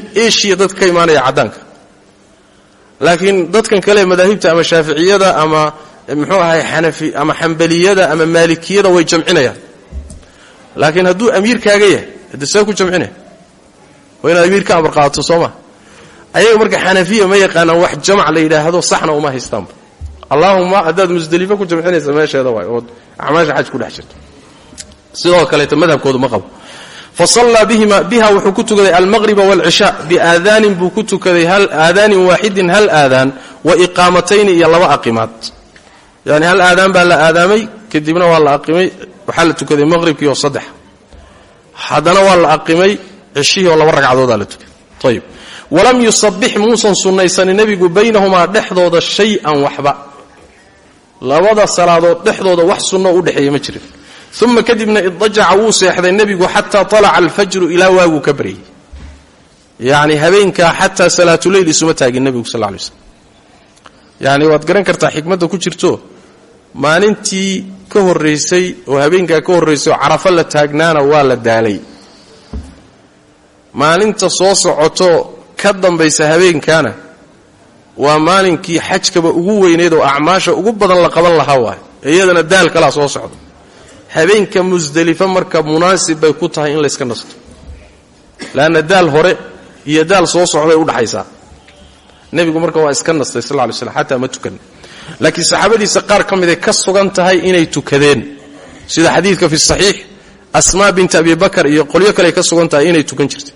imaanaya caddaanka laakiin dadkan kale madaahibta ama shaaficiyada ama muxuu ahay xanafi ama xambaliyada ama maalikiyada way jamcinayaan. Laakiin hadduu amiirkaaga yahay hadde see ku jamcinaya waa inaad amiir ka amar qaadato soo ma? Ayaga marka xanafiya ma yaqaanaan wax jamc la yidhaahdo saxna uma haystaanba allaahuma haddaad musdelifo ku jamcinaysa meesheeda waay ood acmaasha xaj ku dhex jirto. Sidoo kaleeto madhabkoodu ma qabo fasallaa biha wuxuu ku tukaday almaqriba waalcishaa biaadaanin buu ku tukaday aadaanin waaxidin hal aadaan wa iqaamatayni iyo laba aqimaad. Yani hal aadaan baa la aadaamay kadibna waa la aqimay waxaa la tukaday maqhribkii oo saddex. Haddana waa la aqimay cishihii oo laba ragcadoodaa la tukaday ayib walam yusabix muusan sunnaysanin nebigu baynahumaa dhexdooda shay-an waxba. Labada salaadood dhexdooda wax sunno u dhexeeya ma jirin uma kadibna idajaca wuu seexday nebigu xataa talaca alfajru ilaa waaguu ka baryay yacni habeenkaa xataa salaatuleyl isuma taagin nebigu sal lay slm yacni waad garan kartaa xikmadda ku jirto maalintii ka horraysay oo habeenkaa ka horraysay oo carafo la taagnaana waa la daalay maalinta soo socoto ka dambaysa habeenkaana waa maalinkii xajkaba ugu weyneed oo acmaasha ugu badan la qaban lahaa waay iyadana daal kalaa soo socdo habeenka musdelifa marka munaasib bay ku tahay in layska nasto. Leanna daal hore iyo daal soo socday udhaxaysaa nebigu marka waa iska nastay sal ly slm xataa ma tukan. Laakiin saxaabadiisa qaar ka miday ka sugan tahay inay tukadeen. Sida xadiidka fi saxiix asmaa binti abi bakar iyo qolyo kale ka sugan tahay inay tukan jirtay.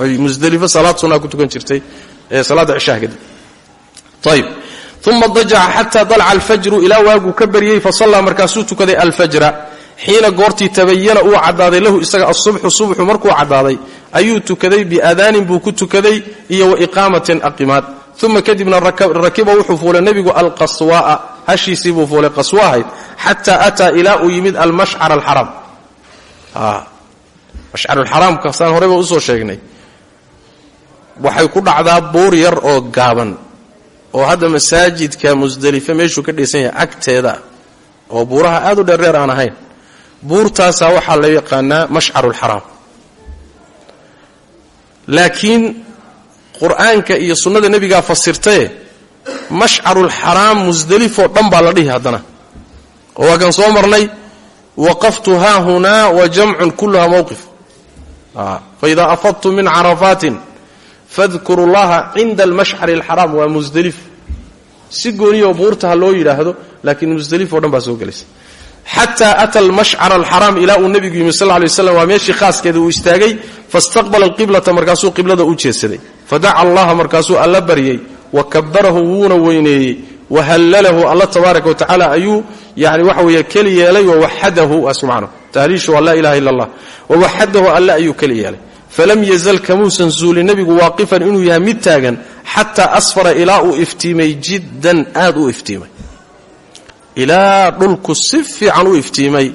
Oy musdelifo salaad ku tukan jirtay ee salaadda cishaha kadib ayb uma dajaca xataa dalca alfajru ilaa waaguu ka baryey fasallaa markaasuu tukaday alfajra xiina goortii tabayana uu caddaaday lahu isaga asubxu subxu markuu caddaaday ayuu tukaday biadaanin buu ku tukaday iyo wa iqaamatin aqimaad. Uma kadibna rakiba wuxuu fuulay nebigu alqaswa'a hashiisii buu fuulay qaswa ahayd xataa ataa ilaa uu yimid almashcar alxaraam. Mashcarulxaraamka saan horeyba u soo sheegnay. Waxay ku dhacdaa buur yar oo gaaban oo hadda masaajidka musdelife meeshuu ka dhisan yahay agteeda oo buuraha aad u dheerdheer aan ahayn buurtaasaa waxaa la yaqaanaa mashcarulxaraam laakiin qur'aanka iyo sunnada nebigaa fasirtaye mashcarulxaraam musdelifoo dhan baa la dhihi haddana. Oo waa kan soo marnay waqaftu haahunaa wa jamcun kulluha mowqif faidaa afadtum min carafaatin fadkuru llaha cinda almashcari alxaraam waa musdelif si gooniyoo buurta ha loo yidhaahdo laakiin musdelif o dhan baa soo gelaysa xataa ata almashcara alxaraam ilaa uu nebigu yimi sal lay slam waa meeshii khaaskeeda uu istaagay fastaqbala alqiblata markaasuu qiblada u jeedsaday fadaca allaha markaasuu alla baryey wa kabarahu wuuna weyneeyey wa hallalahu alla tabaaraka watacaala ayuu yani waxa weeye keli yeelay wawaxadahu subxaanahu tahliishu waa laa ilaha illa allah wawaxadahu alle ayuu keli yeelay falam yazal kamuusan zuulin nebigu waaqifan inuu yahay mid taagan xataa asfara ilaa uu iftiimay jiddan aad u iftiimay ilaa dhulku si fiican u iftiimay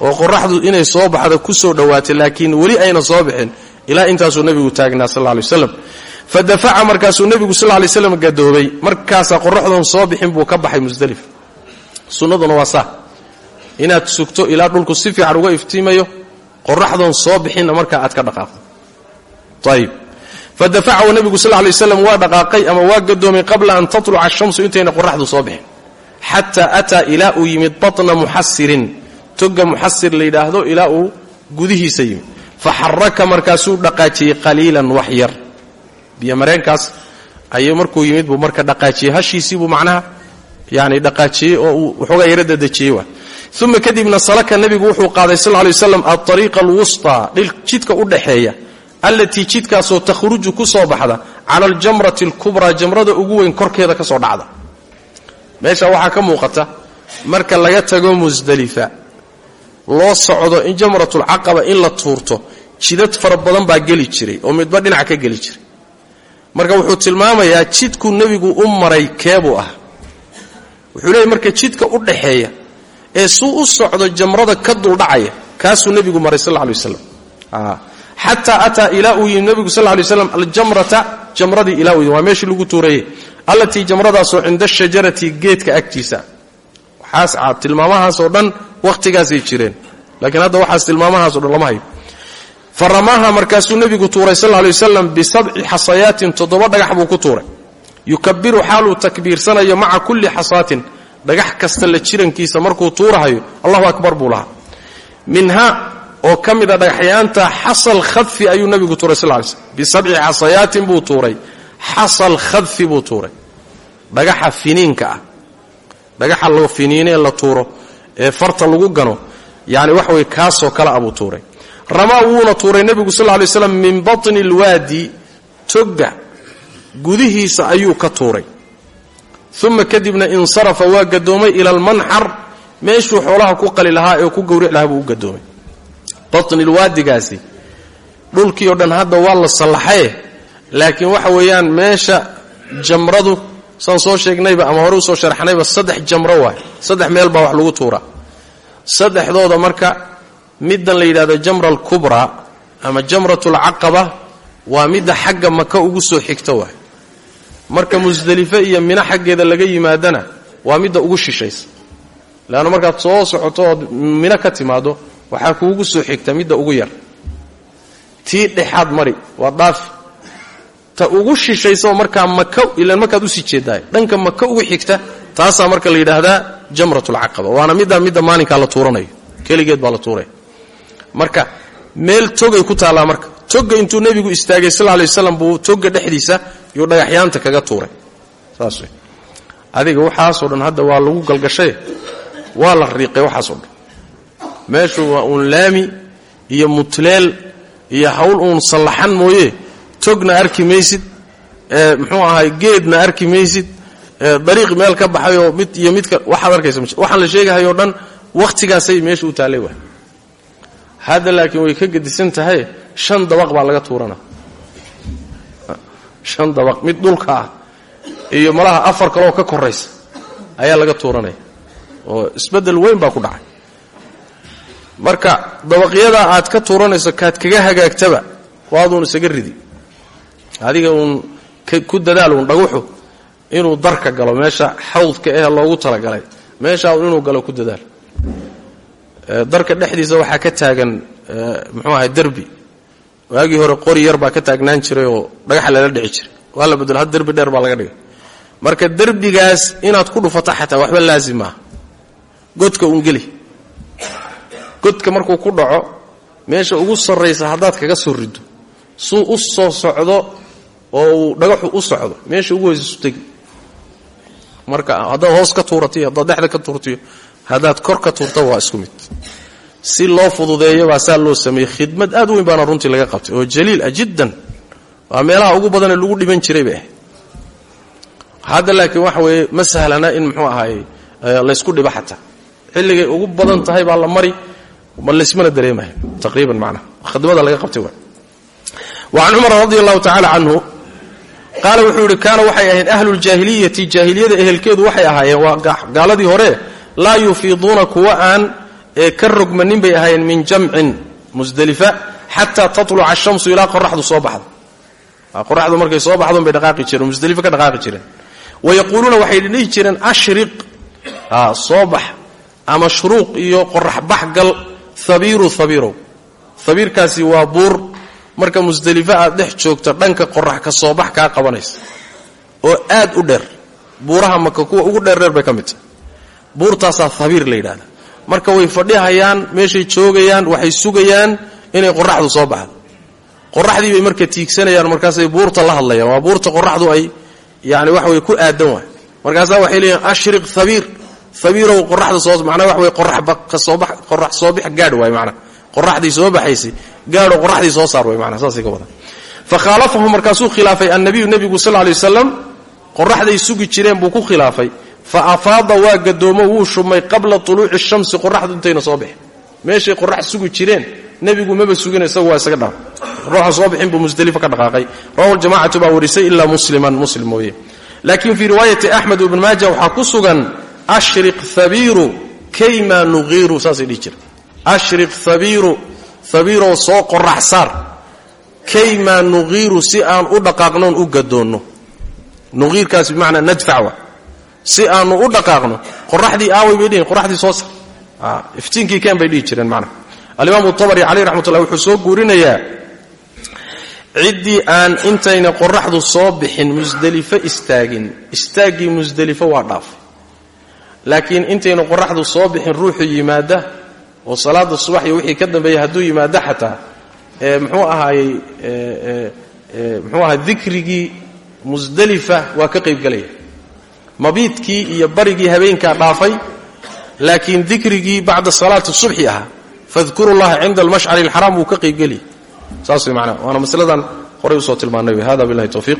oo qoraxdu inay soo baxda ku soo dhowaatay laakiin weli ayna soo bixin ilaa intaasuu nebigu taagnaa sal lay waslam fa dafaca markaasuu nebigu sal lay slam gadoobay. Markaasaa qoraxdoon soo bixin buu ka baxay musdelif sunnaduna waa saa inaad sugto ilaa dhulku si fiican uga iftiimayo qoraxdoon soo bixinna markaa aad ka dhaqaaqdo. Ayib fa dafacahu nebigu sal lay waslam waa dhaqaaqay ama waa gadoomay qabla an tatluca ashamsu intayna qoraxdu soo bixin xataa ataa ilaa uu yimid batna muxasirin toga muxasir la yidhaahdo ilaa uu gudihiisa yimid. Fa xaraka markaasuu dhaqaajiyey qaliilan wax yar. Biyomareenkaas ayuu markuu yimid buu marka dhaqaajiyey. Hashiisii buu macnaha yani dhaqaajiyey oo uu waxoogaa yaro dadejiyey waa. Uma kadibna salaka nebigu wuxuu qaaday sal lay waslam alariiqa alwusطaa jidka u dhaxeeya allatii jidkaasoo takhruju ku soo baxda cala aljamrati alkubraa jamrada ugu weyn korkeeda ka soo dhacda meesha waxaa ka muuqata marka laga tago musdelifa loo socdo in jamratulcaqaba in la tuurto jidad fara badan baa geli jiray oo midba dhinac ka geli jiray. Marka wuxuu tilmaamayaa jidku nebigu u maray keebuu ah wuxuu leeyay marka jidka u dhaxeeya ee suu u socdo jamrada ka duldhacaya kaasuu nebigu maray sal lay waslam xataa ataa ilaa uu yimi nebigu sal lay waslam aljamrata jamradii ilaa uu waa meeshii lagu tuurayey allatii jamradaasoo cinda shajarati geedka agtiisa. Tilmaamahaasoo dhan wakhtigaasay jireen. Laakiin hadda waxaas tilmaamahaaso dhan lama hayo. Fa markaasuu nebigu tuuray sal lay wasalam bisabci xasayaatin toddoba dhagax buu ku tuuray. Yukabiru xaaluu takbiirsanayo maca kulli xasaatin. Dhagax kasta la jirankiisa markuu tuurahayo allahu akbar buu lahaa. Minha oo ka mida dhagaxyaanta xasal khadfi ayuu nebigu tuuray sal lay slm bisabci xasayaatin buu tuuray xasal khadfi buu tuuray. Dhagaxa finiinka ah. Dhagaxa loo finiinee la tuuro ee farta lagu gano yani waxa weye kaasoo kale a buu tuuray. Ramaa wuuna tuuray nebigu sal lay slam min batni alwaadi togga gudihiisa ayuu ka tuuray. Uma kadibna insarafa waa gadoomay ila almanxar meeshuu xoolaha ku qali lahaa ee ku gowric lahaa buu u gadoomay. Batnilwaadigaasi dhulkii oo dhan hadda waa la sallaxaye laakiin waxa weeyaan meesha jamradu saan soo sheegnayba ama hore u soo sharxnayba saddex jamro waay. Saddex meel baa wax lagu tuuraa saddexdooda marka middan la yidhahdo jamra alkubraa ama jamratulcaqaba waa midda xagga maka ugu soo xigta waay. Marka musdelife iyo mino xaggeeda laga yimaadana waa midda ugu shishaysa. Leanna markaad soo socoto ood mino ka timaado waxaa kuugu soo xigta midda ugu yar. Tii dhexaad mari waa dhaafi ta ugu shishaysa oo markaa maka ilaan markaad u sii jeedaay. Dhanka maka ugu xigta taasaa marka la yidhaahdaa jamratulcaqaba waana middaa midda maalinkaa la tuuranayo. Keligeed baa la tuuraya marka meel togay ku taallaa marka. Toga intuu nebigu istaagay sal lay waslam buu toga dhexdiisa yuu dhagaxyaanta kaga tuuray. Saas wey adiga waxaasoo dhan hadda waa lagu galgashay waa la riiqay waxaasoo dhan. Meeshu waa uun laami iyo mutleel iyo hawl uun sallaxan mooye togna arki maysid muxuu ahay geedna arki maysid dariiq meel ka baxayoo mid iyo midka waxaad arkaysa waxaan la sheegahayoo dhan wakhtigaasay meesha u taallay waay. Hadda laakiin way ka gedisan tahay shan dabaq baa laga tuurana. Shan dabaq mid dhulka ah iyo malaha afar kaleoo ka koraysa ayaa laga tuuranaya oo isbeddel weyn baa ku dhacay. Marka dabaqyadaa aad ka tuuranayso kaad kaga hagaagtaba waaduun isaga ridi adiga uun ku dadaal uun dhaguxu inuu darka galo meesha xawdka eh loogu talagalay. Meeshaa inuu galo ku dadaal. Darka dhexdiisa waxaa ka taagan muxuu ahay derbi. Waagii hore qori yar baa ka taagnaan jiray oo dhagaxa lala dhici jiray. Waa la bedelo derbi dheer baa laga dhigay. Marka derbigaas inaad ku dhufato xataa waxba laazim maaha godka uun geli. Godka markuu ku dhaco meesha ugu sarraysa haddaad kaga soo rido suu u soo socdo oo uu dhagaxu u socdo meesha ugu hoysaisu tegi. Marka haddaad hoos ka tuuratiyo haddaad dhexda ka tuurtiyo haddaad kor ka tuurta waa isku mid. Si loo fududeeyo baa saa loo sameeyey. Khidmad aad u weyn baana runtii laga qabtay oo jaliil ah jiddan. Waa meelaha ugu badanee lagu dhiban jiray bay ahayd laakiin waxa weeye ma sahlana in muxuu ahaay laysku dhibo xataa. Xilligay ugu badan tahay baa la mari ma laysmana dareemayo taqriiban macnaha khidmada laga qabtay waa. Wacan cumar radi allahu tacaala canhu qaala wuxuu yidhi kaana waxay ahayd ahluuljaahiliyati jaahiliyada ehelkeedu waxay ahaayeen waa gaaladii hore laa yufiiduuna kuwa aan ka rogmanin bay ahaayeen min jamcin musdelifa xataa tatluca ashamsu ilaa qoraxdu soo baxdo. Qoraxdu markay soo baxdon bay dhaqaaqi jireen musdelifa ka dhaqaaqi jireen. Wayaquuluuna waxay dhihi jireen ashriq soo bax ama shuruuq iyo qorax bax gal habiiru habiirow habiirkaasi waa buur marka musdelife aad dhex joogto dhanka qorax ka soo bax kaa qabanaysa. Oo aad u dheer buuraha maka kuwa ugu dheerdheer bay ka mid tahay. Buurtaasaa habiir la yidhahda marka way fadhihayaan meeshay joogayaan waxay sugayaan inay qoraxdu soo baxdo qoraxdii bay marka tiigsanayaan markaasay buurta la hadlayaan. Waa buurta qoraxdu ay yani waxa way ku aadan waay markaasaa waxay leeyihiin ashriq habiir habiirow qoraxda soo macnaa waxa way qorax soo bix gaadh waay macnaa qoraxdii soo baxaysay gaadho qoraxdii soo saar way macnaa saasay ka wadaan fa khaalafahu markaasuu khilaafay annabiyu nebigu sal lay wasalam qoraxday sugi jireen buu ku khilaafay. Fa afaada waa gadoomo wuu shumay qabla tuluuci shamsi qoraxdu intayna soo bixin meeshay qorax sugi jireen nebigu maba sugin waa isaga dhaaf. Ruuxa soo bixin buu musdelifa ka dhaqaaqay. Rawahu ljamacatu baa warisay ilaa musliman muslim mooye. Laakiin fii riwaayati ibn maaja waxaa ku sugan ashriq habiiru kayma nuqiiru saasay dhihi ashriq habiiru habiiroo soo qorax saar. Kayma nuqiiru si aan u dhaqaaqnoon u gadoonno nuqiirkaas bimacnaa nadfac wa. Si aanu u dhaqaaqno qoraxdii aaway bay dhihin soo sar iftiinkii keen bay dhihi jireen macnaha alimaamu tabari caleyh raxmat ullah wuxuu soo guurinayaa ciddii aan intayna qoraxdu soo bixin musdelifo istaagin. Istaaggii musdelifo waa dhaaf laakiin intayna qoraxdu soo bixin ruuxu yimaada oo salaada subax iyo wixii ka dambeeya hadduu yimaado xataa muxuu ahaayey muxuu ahaa dikrigii musdelifa waa ka qaybgelaya mabiidkii iyo barigii habeenkaa dhaafay laakiin dikrigii bacda salaati subxi ahaa fadkuru llaha cinda almashcari wuu ka qaybgeliyay saas way macnaha waana masaladan horay u soo tilmaanay hada billahi towfiiq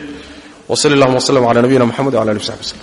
wsali allahuma wslm cala nabiyina mxamed wala ali w saxbi wslm